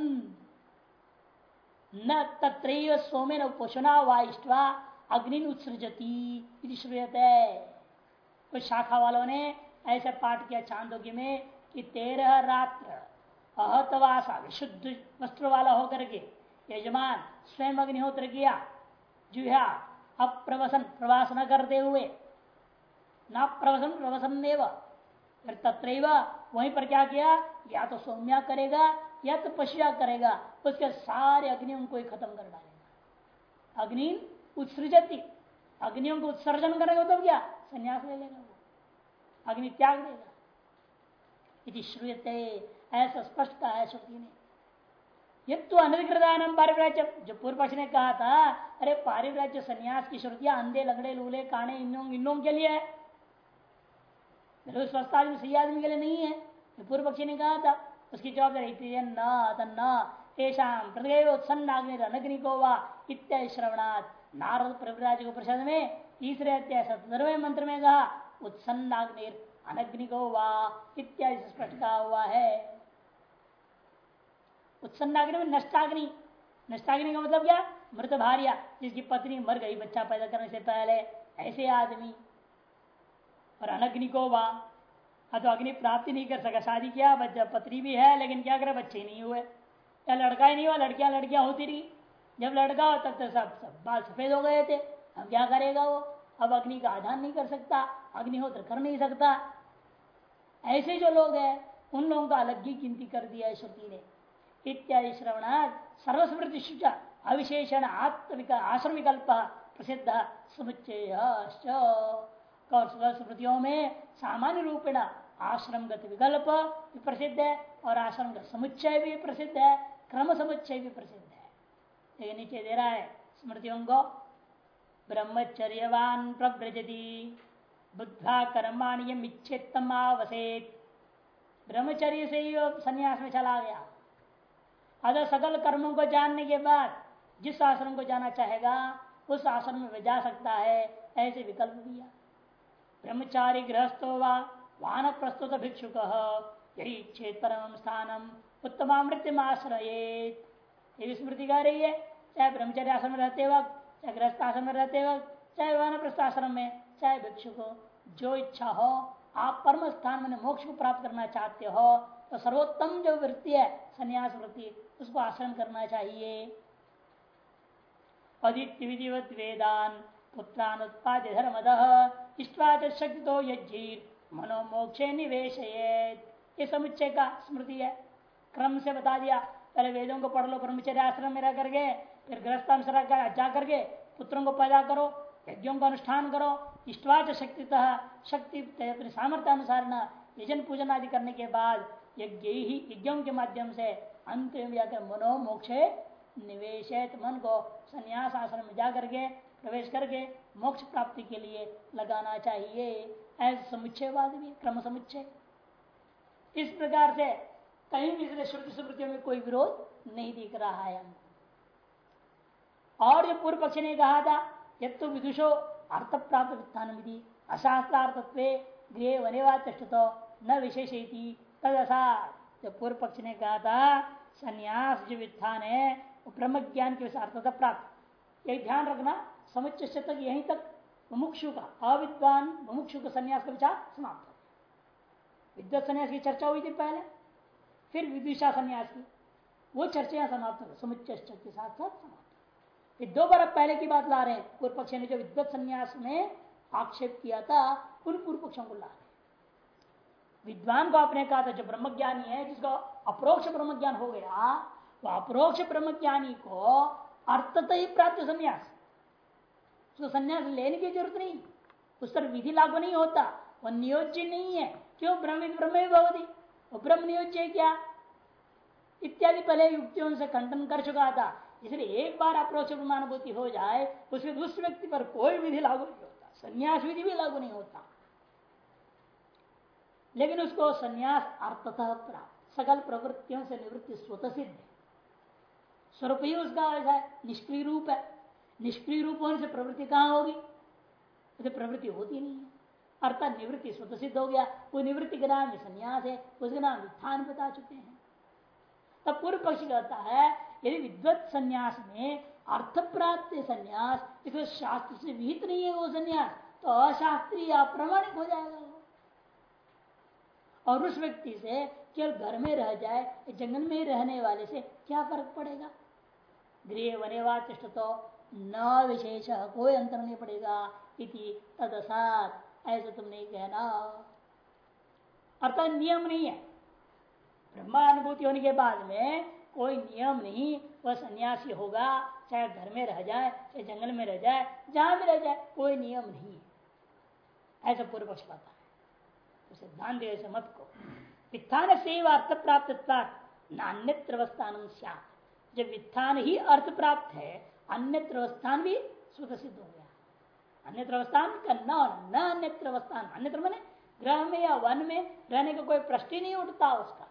न तत्र सोमेन पोषणा वाइष्टवा अग्नि उत्सृजती श्रूयते। कुछ शाखा वालों ने ऐसा पाठ किया चांदोग्य में कि तेरह रात्र अहतवासा विशुद्ध वस्त्र वाला होकर के यजमान स्वयं अग्निहोत्र किया, जुहा, अप्रवसन, प्रवास न करते हुए। न प्रवसन प्रवसन देव फिर तत्र वहीं पर क्या किया? या तो सौम्या करेगा या तो पशुया करेगा उसके सारे अग्नियों को ही खत्म कर डालेगा। अग्नि उत्सृजती, अग्नियों को उत्सर्जन करेगा तो क्या? संन्यास ले लेगा वो, अग्नि त्याग देगा। यदि श्रूयते, ऐसा स्पष्ट कहा है श्रुति ने। ये तो अनधिकृतान पारिव्राज्य, जो पूर्व पक्ष ने कहा था, अरे पारिव्राज्य संन्यास की श्रुतियाँ अंधे, लंगड़े, लूले, काने इन लोगों के लिए है। स्वस्थ आदमी, सही आदमी के लिए नहीं है। पूर्व पक्षी ने कहा था। उसकी जवाबदारी अनग्निको वा इत्यादि श्रवणात्। नारद प्रभुराज को प्रसाद में तीसरे अध्याय मंत्र में कहा उत्सन्नाग्निर अनग्निको वा इत्यादि स्पष्ट कहा हुआ है। उत्सन्नाग्नि में नष्टाग्नि। नष्टाग्नि का मतलब क्या? मृत भार्या, जिसकी पत्नी मर गई, बच्चा पैदा करने से पहले, ऐसे आदमी। और अनग्नि को वहाँ तो अग्नि प्राप्ति नहीं कर सका। शादी किया, बच्चा पत्नी भी है, लेकिन क्या करे, बच्चे नहीं हुए। या लड़का ही नहीं हुआ, लड़कियाँ लड़कियाँ होती रही। जब लड़का हो तब तो सब सब बाल सफ़ेद हो गए थे। अब क्या करेगा वो? अब अग्नि का आधान नहीं कर सकता। अग्निहोत्र कर नहीं सकता। ऐसे जो लोग हैं, उन लोगों का अलग ही गिनती कर दिया है श्रुति ने। इत्यादि श्रवणात् सर्वस्मृति शुचा अविशेषण आत्म आश्रम विकल्प प्रसिद्ध समुच्चय। स्मृतियों में सामान्य रूपेण आश्रमगत विकल्प भी प्रसिद्ध है और आश्रम का समुच्चय भी प्रसिद्ध है, क्रम समुच्चय भी प्रसिद्ध है। ये नीचे दे रहा है स्मृतियों को। ब्रह्मचर्यवान प्रव्रजती बुद्धा कर्माण्यम इच्छेतम आवसेत। ब्रह्मचर्य से ही संन्यास में चला गया। अगर सकल कर्मों को जानने के बाद जिस आश्रम को जाना चाहेगा, उस आश्रम में जा सकता है, ऐसे विकल्प दिया। ब्रह्मचारी गृहस्थो वाहन प्रस्तुत भिक्षुक। यही छेद परम स्थानम उत्तमामृत्यम आश्रय ये स्मृति कह रही है, चाहे ब्रह्मचर्य आश्रम में रहते वक्त, चाहे गृहस्थ आश्रम में रहते वक्त, चाहे वानप्रस्थ आश्रम में, चाहे भिक्षुक, जो इच्छा हो, आप परम स्थान में मोक्ष को प्राप्त करना चाहते हो तो सर्वोत्तम जो वृत्ति है, संन्यास वृत्ति, उसको आश्रम करना चाहिए। अदित्य विधिवत वेदान पुत्रान उत्पाद धर्मद। इष्टवाच शक्ति तो निवेश समुच्चय का स्मृति है। क्रम से बता दिया। पहले वेदों को पढ़ लो, ब्रह्मचर्य आश्रम में रह करके, फिर गृहस्थान से जा करके पुत्रों को पैदा करो, यज्ञों का अनुष्ठान करो। इष्टवाच शक्ति शक्ति अपने सामर्थ्य अनुसार न यजन पूजन आदि करने के बाद यज्ञ ही यज्ञों के माध्यम से अंत में जाकर मनोमोक्ष निवेश मन को संन्यास आश्रम में जाकर के प्रवेश करके मोक्ष प्राप्ति के लिए लगाना चाहिए। ऐसे समुच्चयवाद भी, क्रम समुच्चय। इस प्रकार से कहीं भी श्रुति स्मृतियों में कोई विरोध नहीं दिख रहा है। और जो पूर्व पक्ष ने कहा था यद तो विदुषो अर्थ प्राप्त वित्थान विधि, अशास्त्रार्थत्व गृह वनेवा तो न विशेष तद जो पूर्व पक्ष ने कहा था, संन्यास जो वित्थान है वो ब्रह्म ज्ञान के अर्थता प्राप्त। यही ध्यान रखना समुच्च तक यहीं तक मुमुक्षु का, अविद्वान मुमुक्षु का संन्यास का विचार समाप्त हो गया। विद्वत संन्यास की चर्चा हुई थी पहले, फिर विदिशा संन्यास की। वो चर्चा समाप्त हो समुच्च के साथ साथ समाप्त दो बार पहले की बात ला रहे हैं, पूर्व पक्ष ने जो विद्वत संन्यास में आक्षेप किया था, उन पूर्व पक्षों को ला रहे विद्वान को आपने कहा था, जो ब्रह्मज्ञानी है, जिसका अप्रोक्ष ब्रह्म ज्ञान हो गया, वो अप्रोक्ष ब्रह्मज्ञानी को अर्थत ही प्राप्त संन्यास। उसको संन्यास लेने की ज़रूरत नहीं। उस पर विधि लागू नहीं होता। वह नियोज्य नहीं है। क्यों? ब्रह्म ब्रह्म भवती। वो ब्रह्म नियोज्य क्या? इत्यादि पहले युक्तियों से खंडन कर चुका था। इसलिए एक बार अप्रोक्ष ब्रह्मानुभूति हो जाए उसके उस व्यक्ति पर कोई विधि लागू नहीं होता। संन्यास विधि भी लागू नहीं होता। लेकिन उसको संन्यास अर्थतः प्राप्त। सकल प्रवृत्तियों से निवृत्ति स्वतः सिद्ध है। स्वरूप ही उसका ऐसा है, निष्क्रिय रूप है। निष्क्रिय रूप होने से प्रवृत्ति कहाँ होगी? उसे प्रवृत्ति होती नहीं है। अर्थात निवृत्ति स्वतः सिद्ध हो गया। वो निवृत्ति के नाम संन्यास है, उसके नाम वित्थान बता चुके हैं। तब पूर्व पक्ष कहता है, यदि विद्वत संन्यास में अर्थ प्राप्त संन्यास इसको शास्त्र से विहित नहीं है वो संन्यास तो अशास्त्रीय अप्रमाणिक हो जाएगा और उस व्यक्ति से केवल घर में रह जाए, जंगल में रहने वाले से क्या फ़र्क पड़ेगा? गृह वनेवा तिष्ट तो न विशेष कोई अंतर नहीं पड़ेगा। इति तदसात। ऐसे तुम नहीं कहना। अर्थात नियम नहीं है। ब्रह्मानुभूति होने के बाद में कोई नियम नहीं। वह सन्यासी होगा, चाहे घर में रह जाए, चाहे जंगल में रह जाए, जहाँ भी रह जाए, कोई नियम नहीं। है ऐसा पूर्व पक्ष पाता है सिद्धांत ऐसे मत को वित्थान से अर्थ प्राप्त नान्यत्र अवस्थान जब वित्थान ही अर्थ प्राप्त है अन्यत्र अवस्थान भी स्वतः सिद्ध हो गया। अन्यत्र अवस्थान का न न अन्यत्र अवस्थान, अन्यत्र मैंने ग्रह में या वन में रहने का कोई प्रश्न ही नहीं उठता उसका।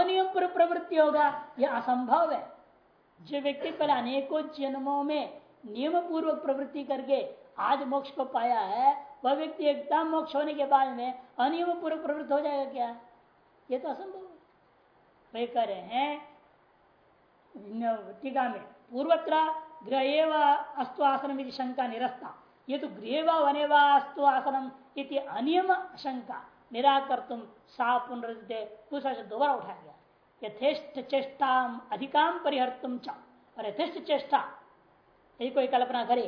अनियम पर प्रवृत्ति होगा, यह असंभव है। जो व्यक्ति पहले अनेकों जन्मों में नियम पूर्वक प्रवृत्ति करके आज मोक्ष को पाया है, वह व्यक्ति एकदम मोक्ष होने के बाद में अनियम पूर्वक प्रवृत्त हो जाएगा क्या? ये तो असंभव है। वे कह रहे हैं टीका में पूर्वत्र गृह अस्तु आसन शंका निरस्ता। ये तो गृह वने अस्तु आसनम इति अनियम शंका निराकर तुम सा पुनरुदे दोबारा उठाया गया। यथेष्ट चेष्टा अधिकाम परिहर तुम चा। और यथेष्ट चेष्टा यही कोई कल्पना करे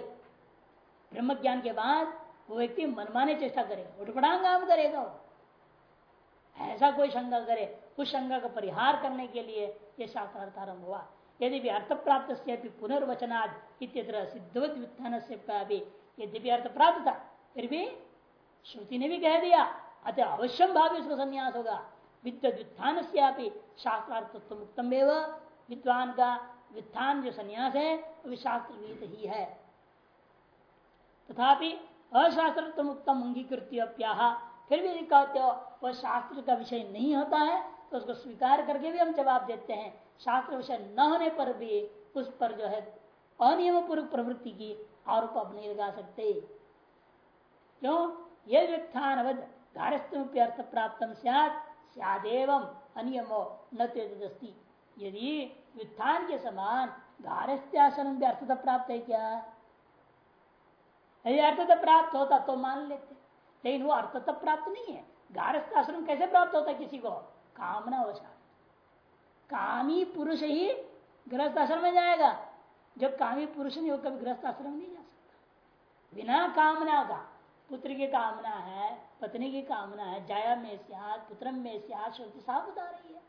ब्रह्म ज्ञान के बाद वो व्यक्ति मनमाने चेष्टा करेगा उठपड़ांगाम करेगा वो। ऐसा कोई शंका करे उस शंका का परिहार करने के लिए यह शास्त्रार्थ आरंभ हुआ। यदि भी अर्थ प्राप्त से पुनर्वचनाद इत्यत्र सिद्धवत व्युत्थान से यद्यपि अर्थ प्राप्त था फिर भी श्रुति ने भी कह दिया अतः अवश्यम भाव इसको संन्यास होगा विद्युत व्युत्थान से शास्त्रार्थ मुक्तम विद्वान का व्युत्थान जो संन्यास है वो शास्त्र ही है तथापि अशास्त्र मुक्तम अंगीकृत्य फिर भी कहते हो वह शास्त्र का विषय नहीं होता है तो उसको स्वीकार करके भी हम जवाब देते हैं। शास्त्र विषय न होने पर भी उस पर जो है अनियम पूर्वक प्रवृत्ति की आरोप अब नहीं लगा सकते। क्यों ये व्युत्थानवध गारस्थ्यर्थ प्राप्त सदेव अनियमो न तेजस्ती यदि व्युत्थान के समान गारस्थ्यासन भी अर्थता प्राप्त है क्या? यदि अर्थता प्राप्त होता तो मान लेते। लेकिन वो अर्थता प्राप्त नहीं है। गारस्थाश्रम कैसे प्राप्त होता किसी को? कामना वशा कामी पुरुष ही गृहस्थ आश्रम में जाएगा। जब कामी पुरुष नहीं हो, कभी गृहस्थ आश्रम नहीं जा सकता। बिना कामना का, पुत्र की कामना है, पत्नी की कामना है, जाया में सियात पुत्र में सियात श्रुति साफ़ बता रही है।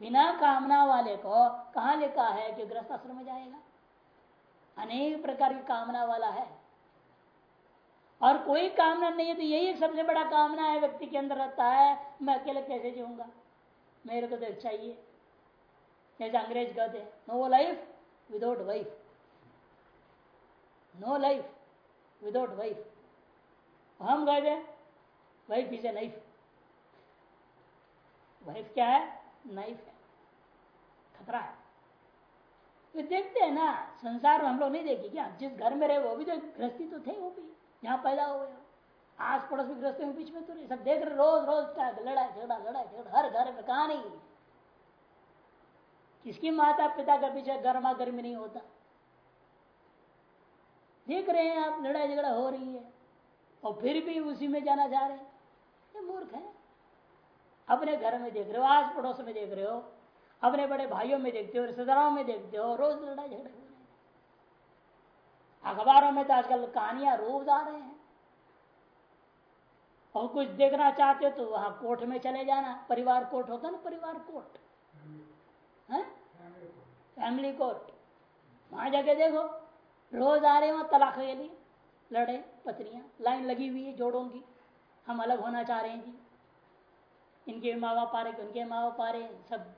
बिना कामना वाले को कहा लिखा है कि ग्रस्त आश्रम में जाएगा? अनेक प्रकार की कामना वाला है। और कोई कामना नहीं है तो यही एक सबसे बड़ा कामना है, व्यक्ति के अंदर रहता है, मैं अकेले कैसे जीऊँगा? मेरे को तो चाहिए जैसे अंग्रेज़ कहते no life without wife no life without wife हम गए wife is a knife wife क्या है? नाइफ है। खतरा है। तो देखते हैं ना, संसार में हम लोग नहीं देखे क्या? जिस घर में रहे वो भी तो गृहस्थी तो थे वो भी। यहाँ पैदा हो गए। आस पड़ोस में गृहस्थी बीच में तो सब देख रहे रोज रोज लड़ाई झगड़ा लड़ाई झगड़ा हर घर में कहा नहीं किसकी माता पिता का पीछे गर्मा गर्मी नहीं होता। देख रहे हैं आप लड़ाई झगड़ा हो रही है, और फिर भी उसी में जाना चाह रहे ये मूर्ख है। अपने घर में देख रहे हो आस पड़ोस में देख रहे हो, अपने बड़े भाइयों में देखते हो, रिश्तेदारों में देखते हो, रोज लड़ाई झगड़े हो रहे अखबारों में तो आजकल कहानियाँ रोज आ रहे हैं। और कुछ देखना चाहते हो तो वहाँ कोर्ट में चले जाना, परिवार कोर्ट होता ना, परिवार कोर्ट। फैमिली कोर्ट वहाँ जाके देखो, रोज आ रहे हो तलाक के लिए। लड़े, पत्नियाँ, लाइन लगी हुई है जोड़ों की। हम अलग होना चाह रहे हैं जी। इनके माँ बाप आ रहे उनके माँ बाप आ रहे सब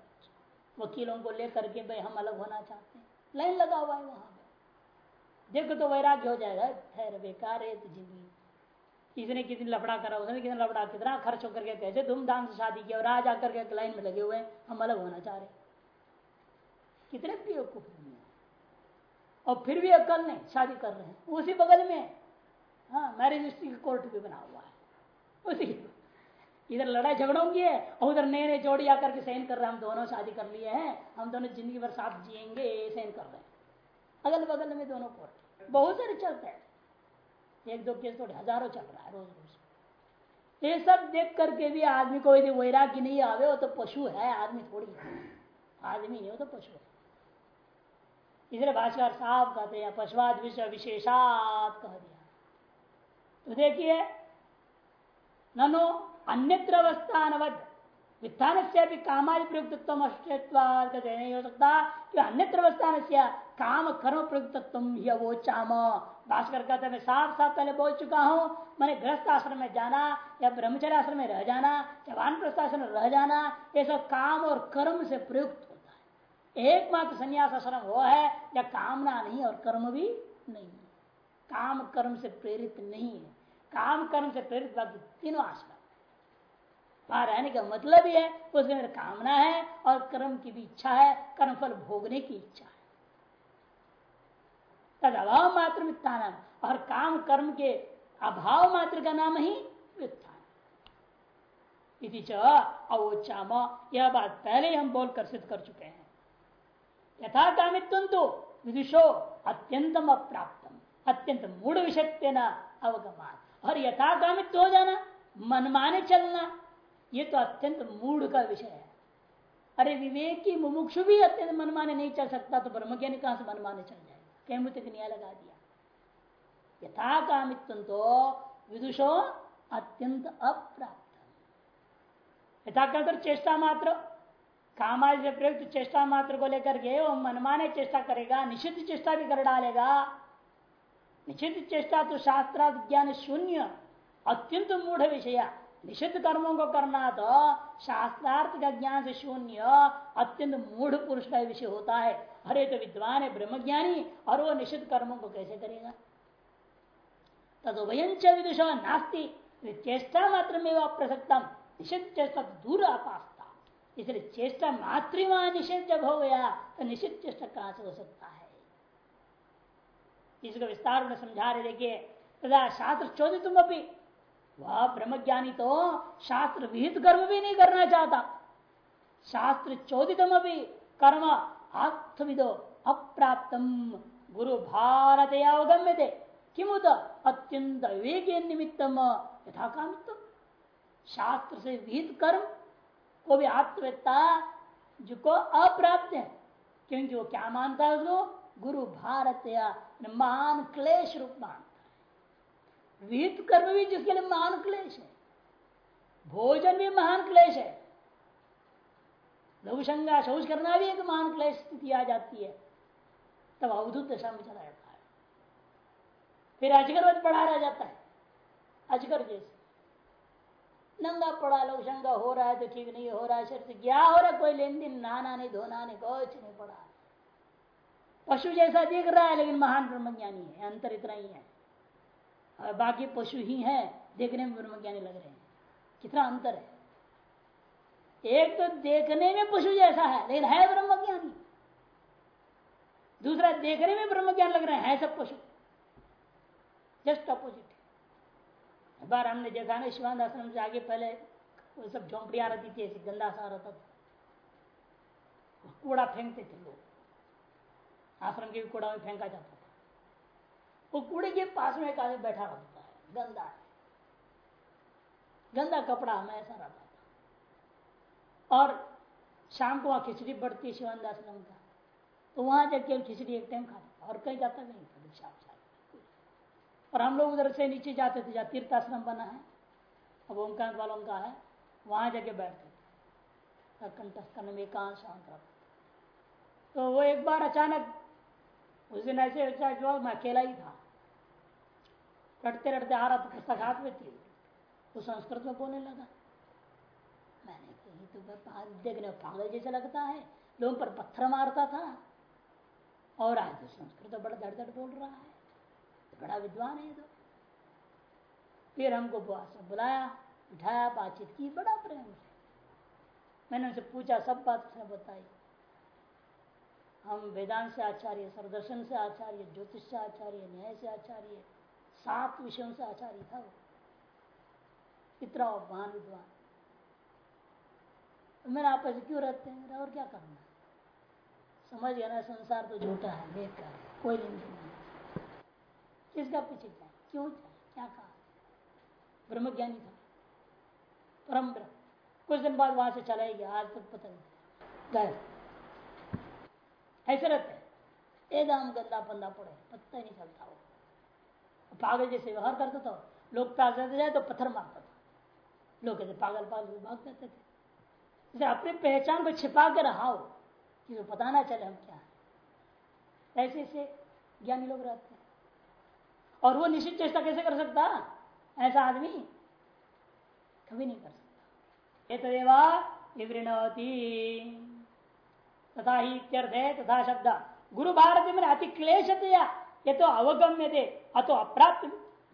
वकीलों को लेकर के भाई हम अलग होना चाहते हैं। लाइन लगा हुआ है वहाँ देखो तो वैराग्य हो जाएगा। ठहर बेकार है तो ज़िंदगी। इसने कितनी लफड़ा करा, उसने कितना लफड़ा, कितना खर्च होकर के कैसे धूमधाम से शादी किया और आज आकर के लाइन में लगे हुए हैं। हम अलग होना चाह रहे कितने बेवकूफ़ और फिर भी अकल नहीं, शादी कर रहे हैं। उसी बगल में हाँ मैरिज रजिस्ट्री कोर्ट भी बना हुआ है। उसी [laughs] इधर लड़ाई झगड़ों की है, और उधर नए नए जोड़ी आकर के सहन कर रहे हैं, हम दोनों शादी कर लिए हैं, हम दोनों ज़िंदगी भर साथ जिएँगे सहन कर रहे हैं। अगल बगल में दोनों कोर्ट बहुत सारे चलते हैं। एक दो केस थोड़े हज़ारों चल रहा है रोज रोज। ये सब देख करके भी आदमी को यदि वैराग्य नहीं आवे, वो तो पशु है, आदमी थोड़ी आदमी नहीं हो तो पशु है। इसलिए भाषा साफ़ कहते हैं, पशुवाद विश्व विशेषात कह दिया। तो देखिए, ननो अन्यत्र अवस्थानवद। वित्थान से भी कामादि प्रयुक्तत्व नहीं हो सकता कि अन्यत्र अवस्थान से काम कर्म प्रयुक्तत्व वो चाम भास्कर कहते मैं साफ़ साफ़ पहले बोल चुका हूँ, मैंने गृहस्थ आश्रम में जाना या ब्रह्मचर्य आश्रम में रह जाना या वान आश्रम में रह जाना, ये सब काम और कर्म से प्रयुक्त है एकमात्र संन्यास आश्रम वो है, या कामना नहीं और कर्म भी नहीं है। काम कर्म से प्रेरित नहीं है। काम कर्म से प्रेरित बाकी तीनों आश्रम वहाँ रहने का मतलब ही है, उसके अंदर कामना है और कर्म की भी इच्छा है कर्म फल भोगने की इच्छा है। तद अभाव मात्र व्युत्थान और काम कर्म के अभाव मात्र का नाम ही व्युत्थान अवोचाम यह बात पहले हम बोलकर सिद्ध कर चुके यथा कामित्व तो विदुषो अत्यंतम अप्राप्तम अत्यंत मूढ़ विषय न अवगमान और यथा कामित्व हो जाना, मनमाने चलना, ये तो अत्यंत मूढ़ का विषय है। अरे विवेक की मुमुक्षु भी अत्यंत मनमाने नहीं चल सकता तो ब्रह्म ज्ञानी कहाँ से मनमाने चल जाएगा कैमुत न्याय लगा दिया। यथा कामित्व तो विदुषो अत्यंत अप्राप्त यथा चेष्टा मात्र कामाज से प्रयुक्त चेष्टा मात्र को लेकर के वो मनमाने चेष्टा करेगा निश्चित चेष्टा भी कर डालेगा। निश्चित चेष्टा तो शास्त्रार्थ ज्ञान शून्य, अत्यंत मूढ़ विषय। निषिद्ध कर्मों को करना तो शास्त्रार्थ का ज्ञान से शून्य, अत्यंत मूढ़ पुरुष का विषय होता है। अरे तो विद्वान है, ब्रह्मज्ञानी, और वो निषिद्ध कर्मों को कैसे करेगा? तदुभयंच विदुष नास्ती। चेष्टा मात्र में अप्रसक्तम। निषिद्ध चेष्टा दूर अपास्ता इसलिए चेष्टा मात्र निषेध जब हो गया तो निषिद्ध चेष्टा कहाँ से हो सकता है? इसको विस्तार में समझा रहे, देखिए तथा शास्त्र चौधरी तुम अभी वह ब्रह्मज्ञानी तो शास्त्र विहित कर्म भी नहीं करना चाहता। शास्त्र चोदितम कर्म आत्मविदो अप्राप्तम, गुरु भारत अवगम्य थे किमुत अत्यंत विवेक निमित्तम यथा शास्त्र से विहित कर्म को भी आत्मवेत्ता जो अप्राप्त है। क्योंकि वो क्या मानता है उसको? गुरु भारत या महान क्लेश रूप मानता है। विहित कर्म भी जिसके लिए महान क्लेश है। भोजन भी महान क्लेश है। लघुशंगा शौच करना भी एक महान क्लेश स्थिति आ जाती है। तब अवधुत दशा में चला जाता है। फिर अजगर पड़ा रह जाता है। अजगर जैसे। नंगा पड़ा लघुशंगा हो रहा है तो ठीक नहीं हो रहा है शरीर से क्या हो रहा है, कोई लेन देन नहाना नहीं, धोना नहीं, कुछ नहीं पड़ा। पशु जैसा दिख रहा है, लेकिन महान ब्रह्मज्ञानी है, अंतर इतना ही है। और बाकी पशु ही है, देखने में ब्रह्मज्ञानी लग रहे हैं। कितना अंतर है। एक तो देखने में पशु जैसा है, लेकिन है ब्रह्म ज्ञानी दूसरा, देखने में ब्रह्म ज्ञान लग रहे हैं सब पशु। जस्ट अपोजिट बार हमने देखा ना शिवानंद आश्रम से आगे पहले वो सब झोंपड़ियाँ रहती थी, ऐसी गंदा सा रहता था। कूड़ा फेंकते थे लोग। आश्रम के भी कूड़ा में फेंका जाता था। वो कूड़े के पास में एक आदमी बैठा रहता है, गंदा गंदा कपड़ा हमेशा रहता था। और शाम को वहाँ खिचड़ी बढ़ती शिवानंद आश्रम का तो वहाँ जाके खिचड़ी एक टाइम खाता और कहीं जाता नहीं था शाम और हम लोग उधर से नीचे जाते थे, जहाँ तीर्थ आश्रम बना है, अब ओंकार वालों का है, वहाँ जाके बैठते थे। कंटस्थ करने में एकांत शांत तो वो एक बार अचानक, उस दिन ऐसे जो मैं अकेला ही था रटते रटते आ रहा था पुस्तक हाथ में थी। वो संस्कृत में बोलने लगा। मैंने तो देखने पागल जैसा लगता है। लोगों पर पत्थर मारता था। और आज तो संस्कृत बड़ा धड़ धड़ बोल रहा है। बड़ा विद्वान है तो। फिर हमको बुलाया बिठाया बातचीत की, बड़ा प्रेम से। मैंने उनसे पूछा, सब बात उसने बताई। हम वेदांत से आचार्य, सरदर्शन से आचार्य, ज्योतिष से आचार्य, न्याय से आचार्य, सात विषयों से आचार्य था वो। इतना महान विद्वान। तो मैंने आप ऐसे क्यों रहते हैं? और क्या करना समझ गया ना, संसार तो झूठा है, बेकार कोई नहीं। किसका पीछे क्या क्यों क्या कहा? ब्रह्म ज्ञानी था। परम ब्रह्म। कुछ दिन बाद वहाँ से चला गया, आज तक पता नहीं। गए। ऐसे रहते एकदम गंदा पंदा पड़े, पता ही नहीं चलता वो। पागल जैसे व्यवहार करता था। लोग पागल जाए तो पत्थर मारता था। लोग कहते, पागल पागल भाग जाते थे। जैसे अपनी पहचान को छिपा के रहा हो, कि पता ना चले हम क्या ऐसे ऐसे ज्ञानी लोग रहते हैं। और वो निश्चित चेष्टा कैसे कर सकता? ऐसा आदमी कभी नहीं कर सकता। तथा ही तथा शब्द। गुरु भारती में अति क्लेशतया ये तो अवगम्य थे अतो अप्राप्त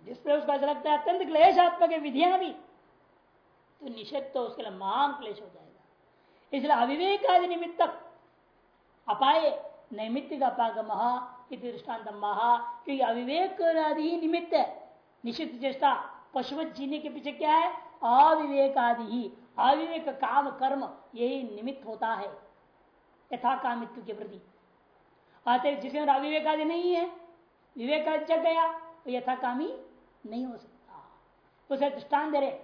जिस पर उसको लगता है अत्यंत क्लेशात्मक विधियाँ भी तो निषेध तो उसके लिए महान क्लेश हो जाएगा। इसलिए अविवेक आदि निमित्त अपाए नैमित्तिक अपागम दृष्टांत महा। क्योंकि अविवेक आदि ही निमित्त है। निश्चित चेष्टा, पशुवत जीने के पीछे क्या है? अविवेक आदि ही। अविवेक काम, कर्म, यही निमित्त होता है यथा कामित्व के प्रति। आते जिसके अंदर अविवेक आदि नहीं है विवेक जग गया तो यथा कामी नहीं हो सकता। उसे दृष्टान दे रहे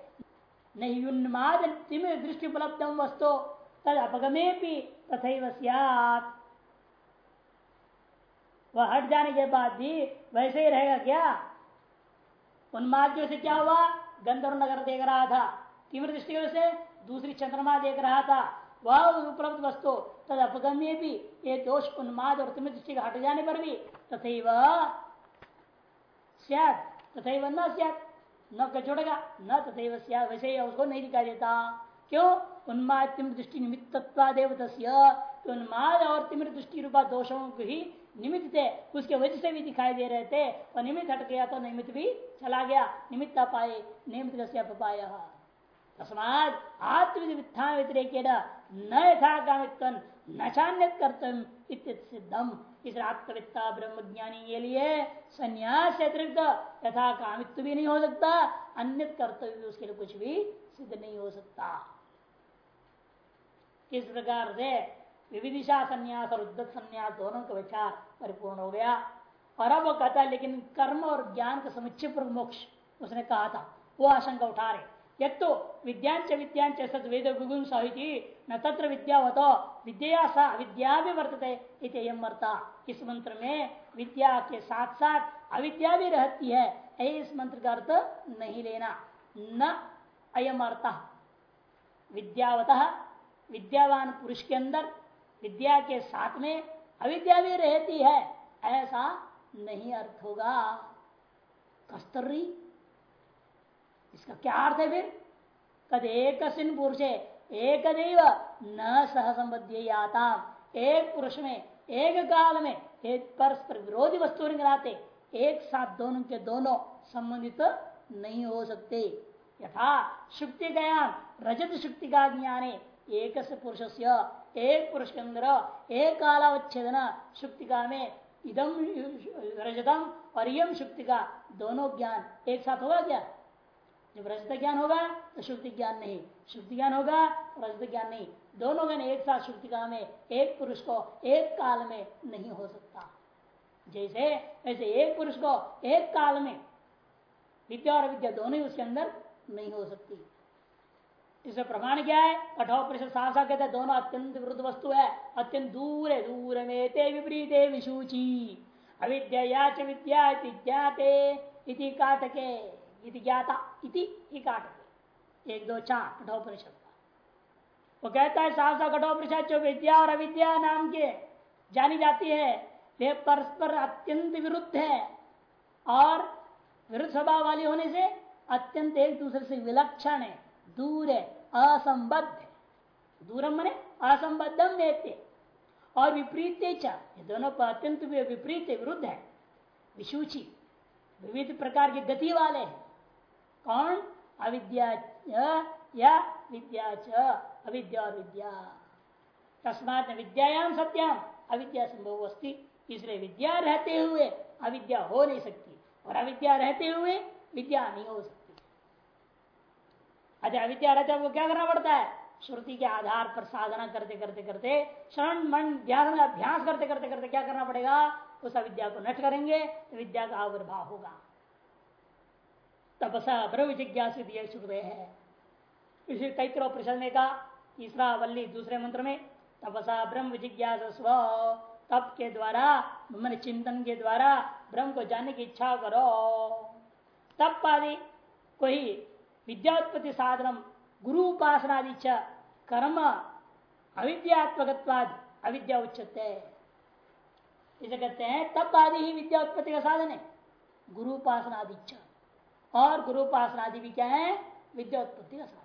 नहीं उन्माद दृष्टि उपलब्ध वस्तु तद अपगमे भी तथा वह हट जाने के बाद भी वैसे ही रहेगा क्या? उन्माद से क्या हुआ? गंधर्व नगर देख रहा था। तीव्र दृष्टि से दूसरी चंद्रमा देख रहा था। वह उपलब्ध वस्तु तद अपगम्य भी, ये दोष उन्माद और तीव्र दृष्टि का हट जाने पर भी तथा तथा न सियात, न जोड़ेगा न तथा वैसे ही उसको नहीं दिखाई देता। क्यों? उन्माद तिम्र दृष्टि निमित्तत्वादेव तो उन्माद और तिम्र दृष्टि रूपा दोषों को ही निमित्त थे? उसके वजह से भी दिखाई दे रहे थे। और निमित्त हट गया तो निमित्त भी चला गया। निमित्त पाए निमित्त पाया तस्मात आत्मवित्थान व्यतिरेक न यथा कामित्व न चान्य कर्तव्य सिद्धम। इस आत्मवित्ता ब्रह्म ज्ञानी के लिए संन्यास अतिरिक्त यथा कामित्व भी नहीं हो सकता अन्य कर्तव्य उसके लिए कुछ भी सिद्ध नहीं हो सकता। इस प्रकार से विविदिशा संन्यास और उद्दत संन्यास दोनों का विचार परिपूर्ण हो गया। और अब वो कहता है, लेकिन कर्म और ज्ञान का समुच्चय पर मोक्ष, उसने कहा था। वो आशंका उठा रहे। यत्तो विद्यांच विद्यांच सत वेद गुगुम साहिति, न तत्र विद्यावतो विद्या सा विद्या भी वर्तते वर्ता इस मंत्र में विद्या के साथ साथ अविद्या भी रहती है इस मंत्र का अर्थ नहीं लेना। न अयम अर्थ विद्यावत विद्यावान पुरुष के अंदर विद्या के साथ में अविद्या भी रहती है। ऐसा नहीं अर्थ होगा। कस्तरी। इसका क्या अर्थ है फिर? कद एक पुरुष एक देव न सह संबद्ध आता एक पुरुष में, एक काल में, एक परस्पर विरोधी वस्तु निकलाते एक साथ दोनों के दोनों संबंधित नहीं हो सकते। यथा शुक्ति गया रजत शुक्ति का ज्ञान एक पुरुष से एक पुरुष के अंदर एक कालावच्छेदन शुक्तिका में इदम रजतम और यम शुक्तिका, दोनों ज्ञान। एक साथ होगा क्या? जब रजत ज्ञान होगा तो शुक्ति ज्ञान नहीं। शुक्ति ज्ञान होगा तो रजत ज्ञान नहीं। दोनों ज्ञान एक साथ शुक्तिका में एक पुरुष को एक काल में नहीं हो सकता। जैसे ऐसे एक पुरुष को एक काल में विद्या और विद्या दोनों ही उसके अंदर नहीं हो सकती। इससे प्रमाण क्या है? कठोर परिषद साफ़ साफ़ कहते हैं, दोनों अत्यंत विरुद्ध वस्तु है। अत्यंत दूर है, दूर में ते विपरीत विशूची अविद्या च विद्या विद्याते इति काटके इति ज्ञाता, इति काटके एक, दो, चार कठोर परिषद का वो कहता है, साफ़ साफ़ कठोर परिषद जो विद्या और अविद्या नाम के जानी जाती है, वे परस्पर अत्यंत विरुद्ध है और विरुद्ध स्वभाव वाली होने से अत्यंत एक दूसरे से विलक्षण है। दूर है। असंबद्ध दूरम मने असंबद्धम वेत्य और विपरीत ये दोनों पर अत्यंत विपरीत विरुद्ध है। विशुचि, विविध प्रकार की गति वाले हैं। कौन? अविद्या या विद्या च, अविद्या विद्या। तस्मात विद्यायाम सत्याम अविद्या संभव अस्थि इसलिए विद्या रहते हुए, अविद्या हो नहीं सकती। और अविद्या रहते हुए, विद्या नहीं हो सकती। अच्छा अविद्या रहते आपको क्या करना पड़ता है? श्रुति के आधार पर साधना करते करते करते श्रवण मन, ध्यान, अभ्यास करते करते करते क्या करना पड़ेगा? उस अविद्या को नष्ट करेंगे तो विद्या का आविर्भाव होगा। तपसा, ब्रह्म जिज्ञास है। इसी तैत्र परिषद में कहा, तीसरा वल्ली दूसरे मंत्र में, तपसा, ब्रह्म जिज्ञास स्व, तप के द्वारा, मन चिंतन के द्वारा, ब्रह्म को जानने की इच्छा करो। तप आदि कोई विद्यात्पत्ति साधन, गुरु उपासनादि च कर्म अविद्यात्मक अविद्या उच्चते इसे कहते हैं तप आदि ही विद्या उत्पत्ति का साधन है। गुरु उपासनादि और गुरु उपासनादि भी क्या है? विद्या उत्पत्ति का साधन है।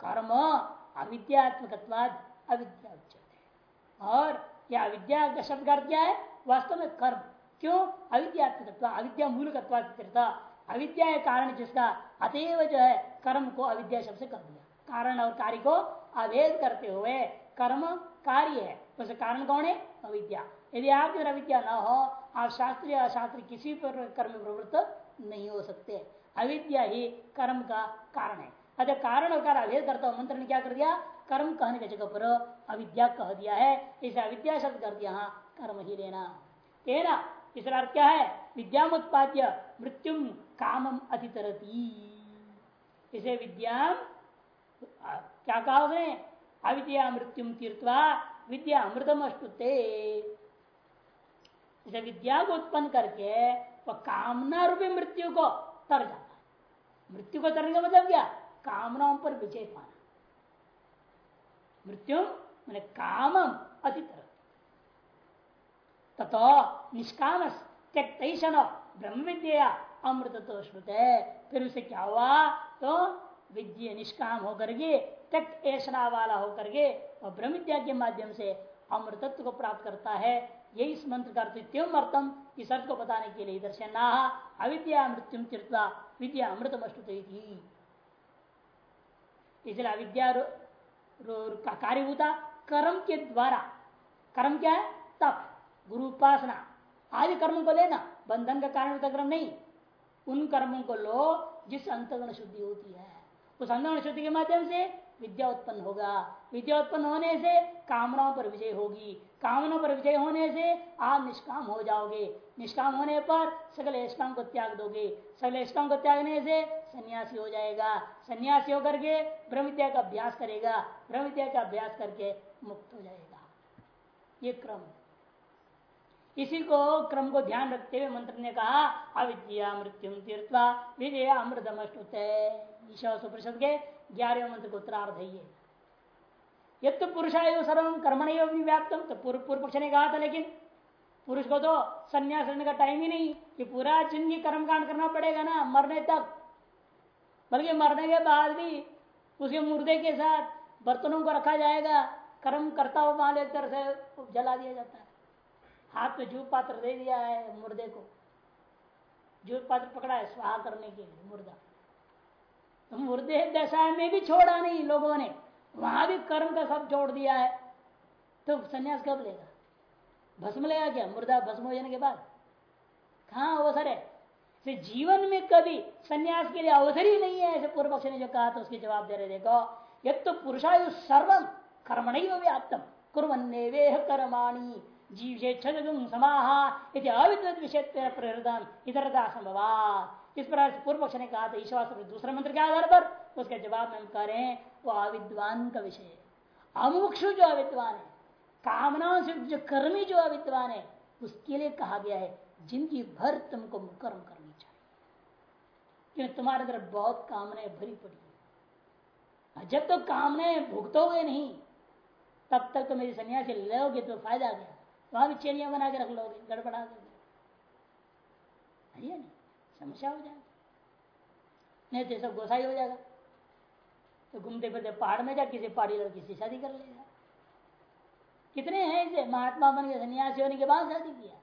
कर्म अविद्यात्मक अविद्या उच्चते और यह अविद्या का शब्द क्या है? वास्तव में कर्म। क्यों? अविद्यात्मक अविद्या मूल अविद्या है, कारण जिसका अतएव जो है, कर्म को अविद्या शब्द से कर दिया। कारण और कार्य को अभेद करते हुए कर्म कार्य है। तो कारण कौन है? अविद्या। यदि आपके अंदर अविद्या न हो, आप शास्त्रीय अशास्त्रीय किसी पर कर्म प्रवृत्त नहीं हो सकते। अविद्या ही कर्म का कारण है। अगर कारण और कार्य अभेद करता हो मंत्र ने क्या कर दिया? कर्म कहने की जगह पर अविद्या कह दिया है। इसे अविद्या शब्द कर दिया हाँ कर्म ही लेना। तेना इस अर्थ क्या है? विद्यामुत्पाद्य मृत्यु कामम अतितरती। इसे विद्या क्या कहा उसने? अविद्या मृत्यु तीर्थवा विद्या अमृतम अष्टुते इसे विद्या को उत्पन्न करके वह कामना रूपी मृत्यु को तर जाता मृत्यु को तरने का मतलब क्या? कामनाओं पर विजय पाना। मृत्यु मैंने कामम अतितर तथो निष्काम त्यक्त ब्रह्म विद्या अमृत तो श्रुत। है फिर उसे क्या हुआ? तो विद्य निष्काम होकर के तक ऐसा वाला होकर के, और ब्रह्म विद्या के माध्यम से अमृतत्व को प्राप्त करता है। यही इस मंत्र का अर्थ अर्थम। इस अर्थ को बताने के लिए दर्शन ना अविद्या मृत्यु तीर्थवा विद्या अमृत थी इसलिए अविद्या का कार्य होता कर्म के द्वारा। कर्म क्या है? तप, गुरु उपासना, आदि कर्म को लेना। बंधन का कारण कर्म नहीं। उन कर्मों को लो जिस अंतगण शुद्धि होती है। उस अंतगण शुद्धि के माध्यम से विद्या उत्पन्न होगा। विद्या उत्पन्न होने से कामनाओं पर विजय होगी। कामनाओं पर विजय होने से आप निष्काम हो जाओगे। निष्काम होने पर सकल इष्टांग को त्याग दोगे। सकल इष्टांग को त्यागने से सन्यासी हो जाएगा। सन्यासी होकर के ब्रह्म विद्या का अभ्यास करेगा। ब्रह्म विद्या का अभ्यास करके मुक्त हो जाएगा। ये क्रम। इसी को क्रम को ध्यान रखते हुए मंत्र ने कहा, अविद्या मृत्यु तीर्थवा विजय अमृतम अष्टुत के ग्यारह मंत्र को उत्तरार्ध है यद तो पुरुषायु सर्व कर्मण व्याप्तम तो पूर्व पूर्व पक्ष ने कहा था, लेकिन पुरुष को तो संन्यास लेने का टाइम ही नहीं। कि पूरा ज़िंदगी कर्म कांड करना पड़ेगा ना, मरने तक। बल्कि मरने के बाद भी उसके मुर्दे के साथ बर्तनों को रखा जाएगा। कर्म करता हुआ तरह से जला दिया जाता है। हाथ में जू पात्र दे दिया है मुर्दे को। जू पात्र पकड़ा है स्वाहा करने के लिए, मुर्दा। तो मुर्दे दशा में भी छोड़ा नहीं लोगों ने। वहाँ भी कर्म का सब जोड़ दिया है। तो संन्यास कब लेगा? भस्म लेगा क्या? मुर्दा भस्म हो जाने के बाद? कहा अवसर है? जीवन में कभी संन्यास के लिए अवसर ही नहीं है, ऐसे पूर्व पक्ष ने जो कहा तो उसके जवाब दे रहे देखो यद तो पुरुषायु सर्वम कर्म नहीं हो व्याप्तम। वेह कर्माणी। जीव से अविद्वत विषय प्रहृदम इधरता संभव। इस प्रकार से पूर्व पक्ष ने कहा था, ईश्वर दूसरे मंत्र के आधार पर, उसके जवाब में हम कह रहे हैं, वो अविद्वान का विषय है। अमुक्षु जो अविद्वान है कामनाओं से जो कर्मी जो अविद्वान है, उसके लिए कहा गया है ज़िंदगी भर तुमको कर्म करनी चाहिए। क्योंकि तुम्हारे अंदर बहुत कामनाएँ भरी पड़ी है। जब तो कामनाएँ भुगतोगे नहीं, तब तक तो मेरी सन्यासी लोगे तो फ़ायदा गया वहाँ भी चेनिया बना के रख लोगे, गड़बड़ा दोगे समस्या हो जाएगी। नहीं तो सब गोसाई हो जाएगा। तो घूमते फिरते पहाड़ में जा, किसी पहाड़ी लड़की से शादी कर लेगा कितने हैं इसे? महात्मा बन के सन्यासी होने के बाद शादी किया।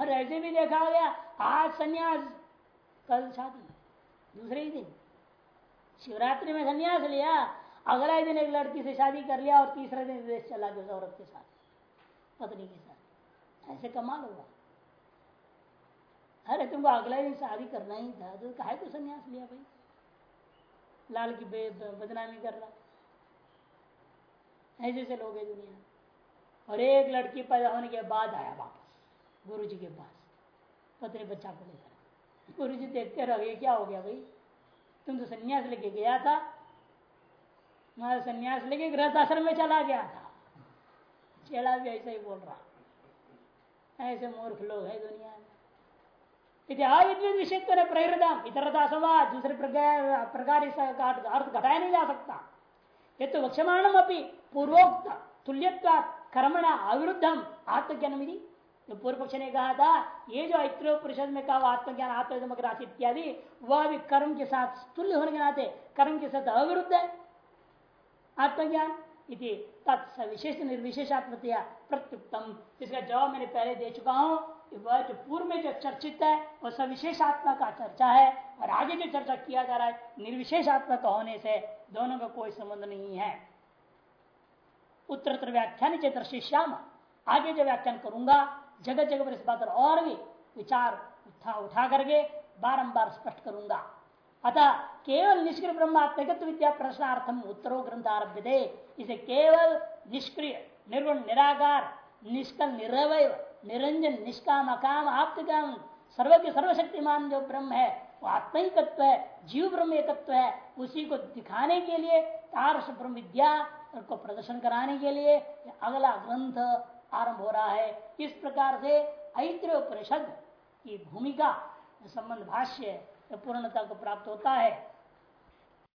और ऐसे भी देखा गया, आज सन्यास, कल शादी, दूसरे ही दिन। शिवरात्रि में सन्यास लिया, अगला दिन एक लड़की से शादी कर लिया और तीसरे दिन विदेश चला गया औरत के साथ। पत्नी के साथ। ऐसे कमाल होगा। अरे तुमको अगला दिन शादी करना ही था तो कहा को संन्यास लिया भाई? लाल की बदनामी कर रहा। ऐसे ऐसे लोग हैं दुनिया। और एक लड़की पैदा होने के बाद आया वापस गुरु जी के पास। पत्नी बच्चा को लेकर गुरु जी देखते रह गए क्या हो गया भाई? तुम तो संन्यास लेके गया था। मैं संन्यास लेके गृह आश्रम में चला गया था। चेड़ा भी ऐसा ही बोल रहा। ऐसे मूर्ख लोग है दुनिया में। प्रेरदाम इतरता समाज दूसरे प्रकार इसका अर्थ घटाया नहीं जा सकता। ये तो वक्षमाणम पूर्वोक्त तुल्यत्वा कर्मणा, अविरुद्धम आत्मज्ञान विधि पूर्व पक्ष ने कहा था, ये जो ऐत्रो परिषद में कहा, आत्मज्ञान राशि इत्यादि वह भी कर्म के साथ तुल्य होने के नाते, कर्म के साथ अविरुद्ध है। आत्मज्ञान। इति तत्सविशेष निर्विशेषात्मतया प्रत्युत्तम इसका जवाब मैंने पहले दे चुका हूँ वह जो पूर्व में जो चर्चित है वह सविशेषात्मा का चर्चा है, और आगे जो चर्चा किया जा रहा है, निर्विशेषात्मक होने से दोनों का कोई संबंध नहीं है। उत्तर व्याख्यान चेत्र श्याम। आगे जो व्याख्यान करूँगा जगह जगह पर इस बात पर और भी विचार उठा उठा करके बारंबार स्पष्ट करूँगा। अतः केवल निष्क्रिय ब्रह्मात्मक विद्या प्रश्नार्थम उत्तरो ग्रंथ आरभ्य दे इसे केवल निष्क्रिय, निर्गुण, निराकार, निष्कल, निरवय, निरंजन, निष्काम, अकाम, आप्तकाम, सर्वज्ञ, सर्वशक्तिमान जो ब्रह्म है, वो आत्मिकत्व है, जीव ब्रह्म एकत्व है, उसी को दिखाने के लिए, तारस ब्रह्म विद्या को प्रदर्शन कराने के लिए अगला ग्रंथ आरंभ हो रहा है। इस प्रकार से ऐत्र परिषद की भूमिका, संबंध भाष्य पूर्णता को प्राप्त होता है।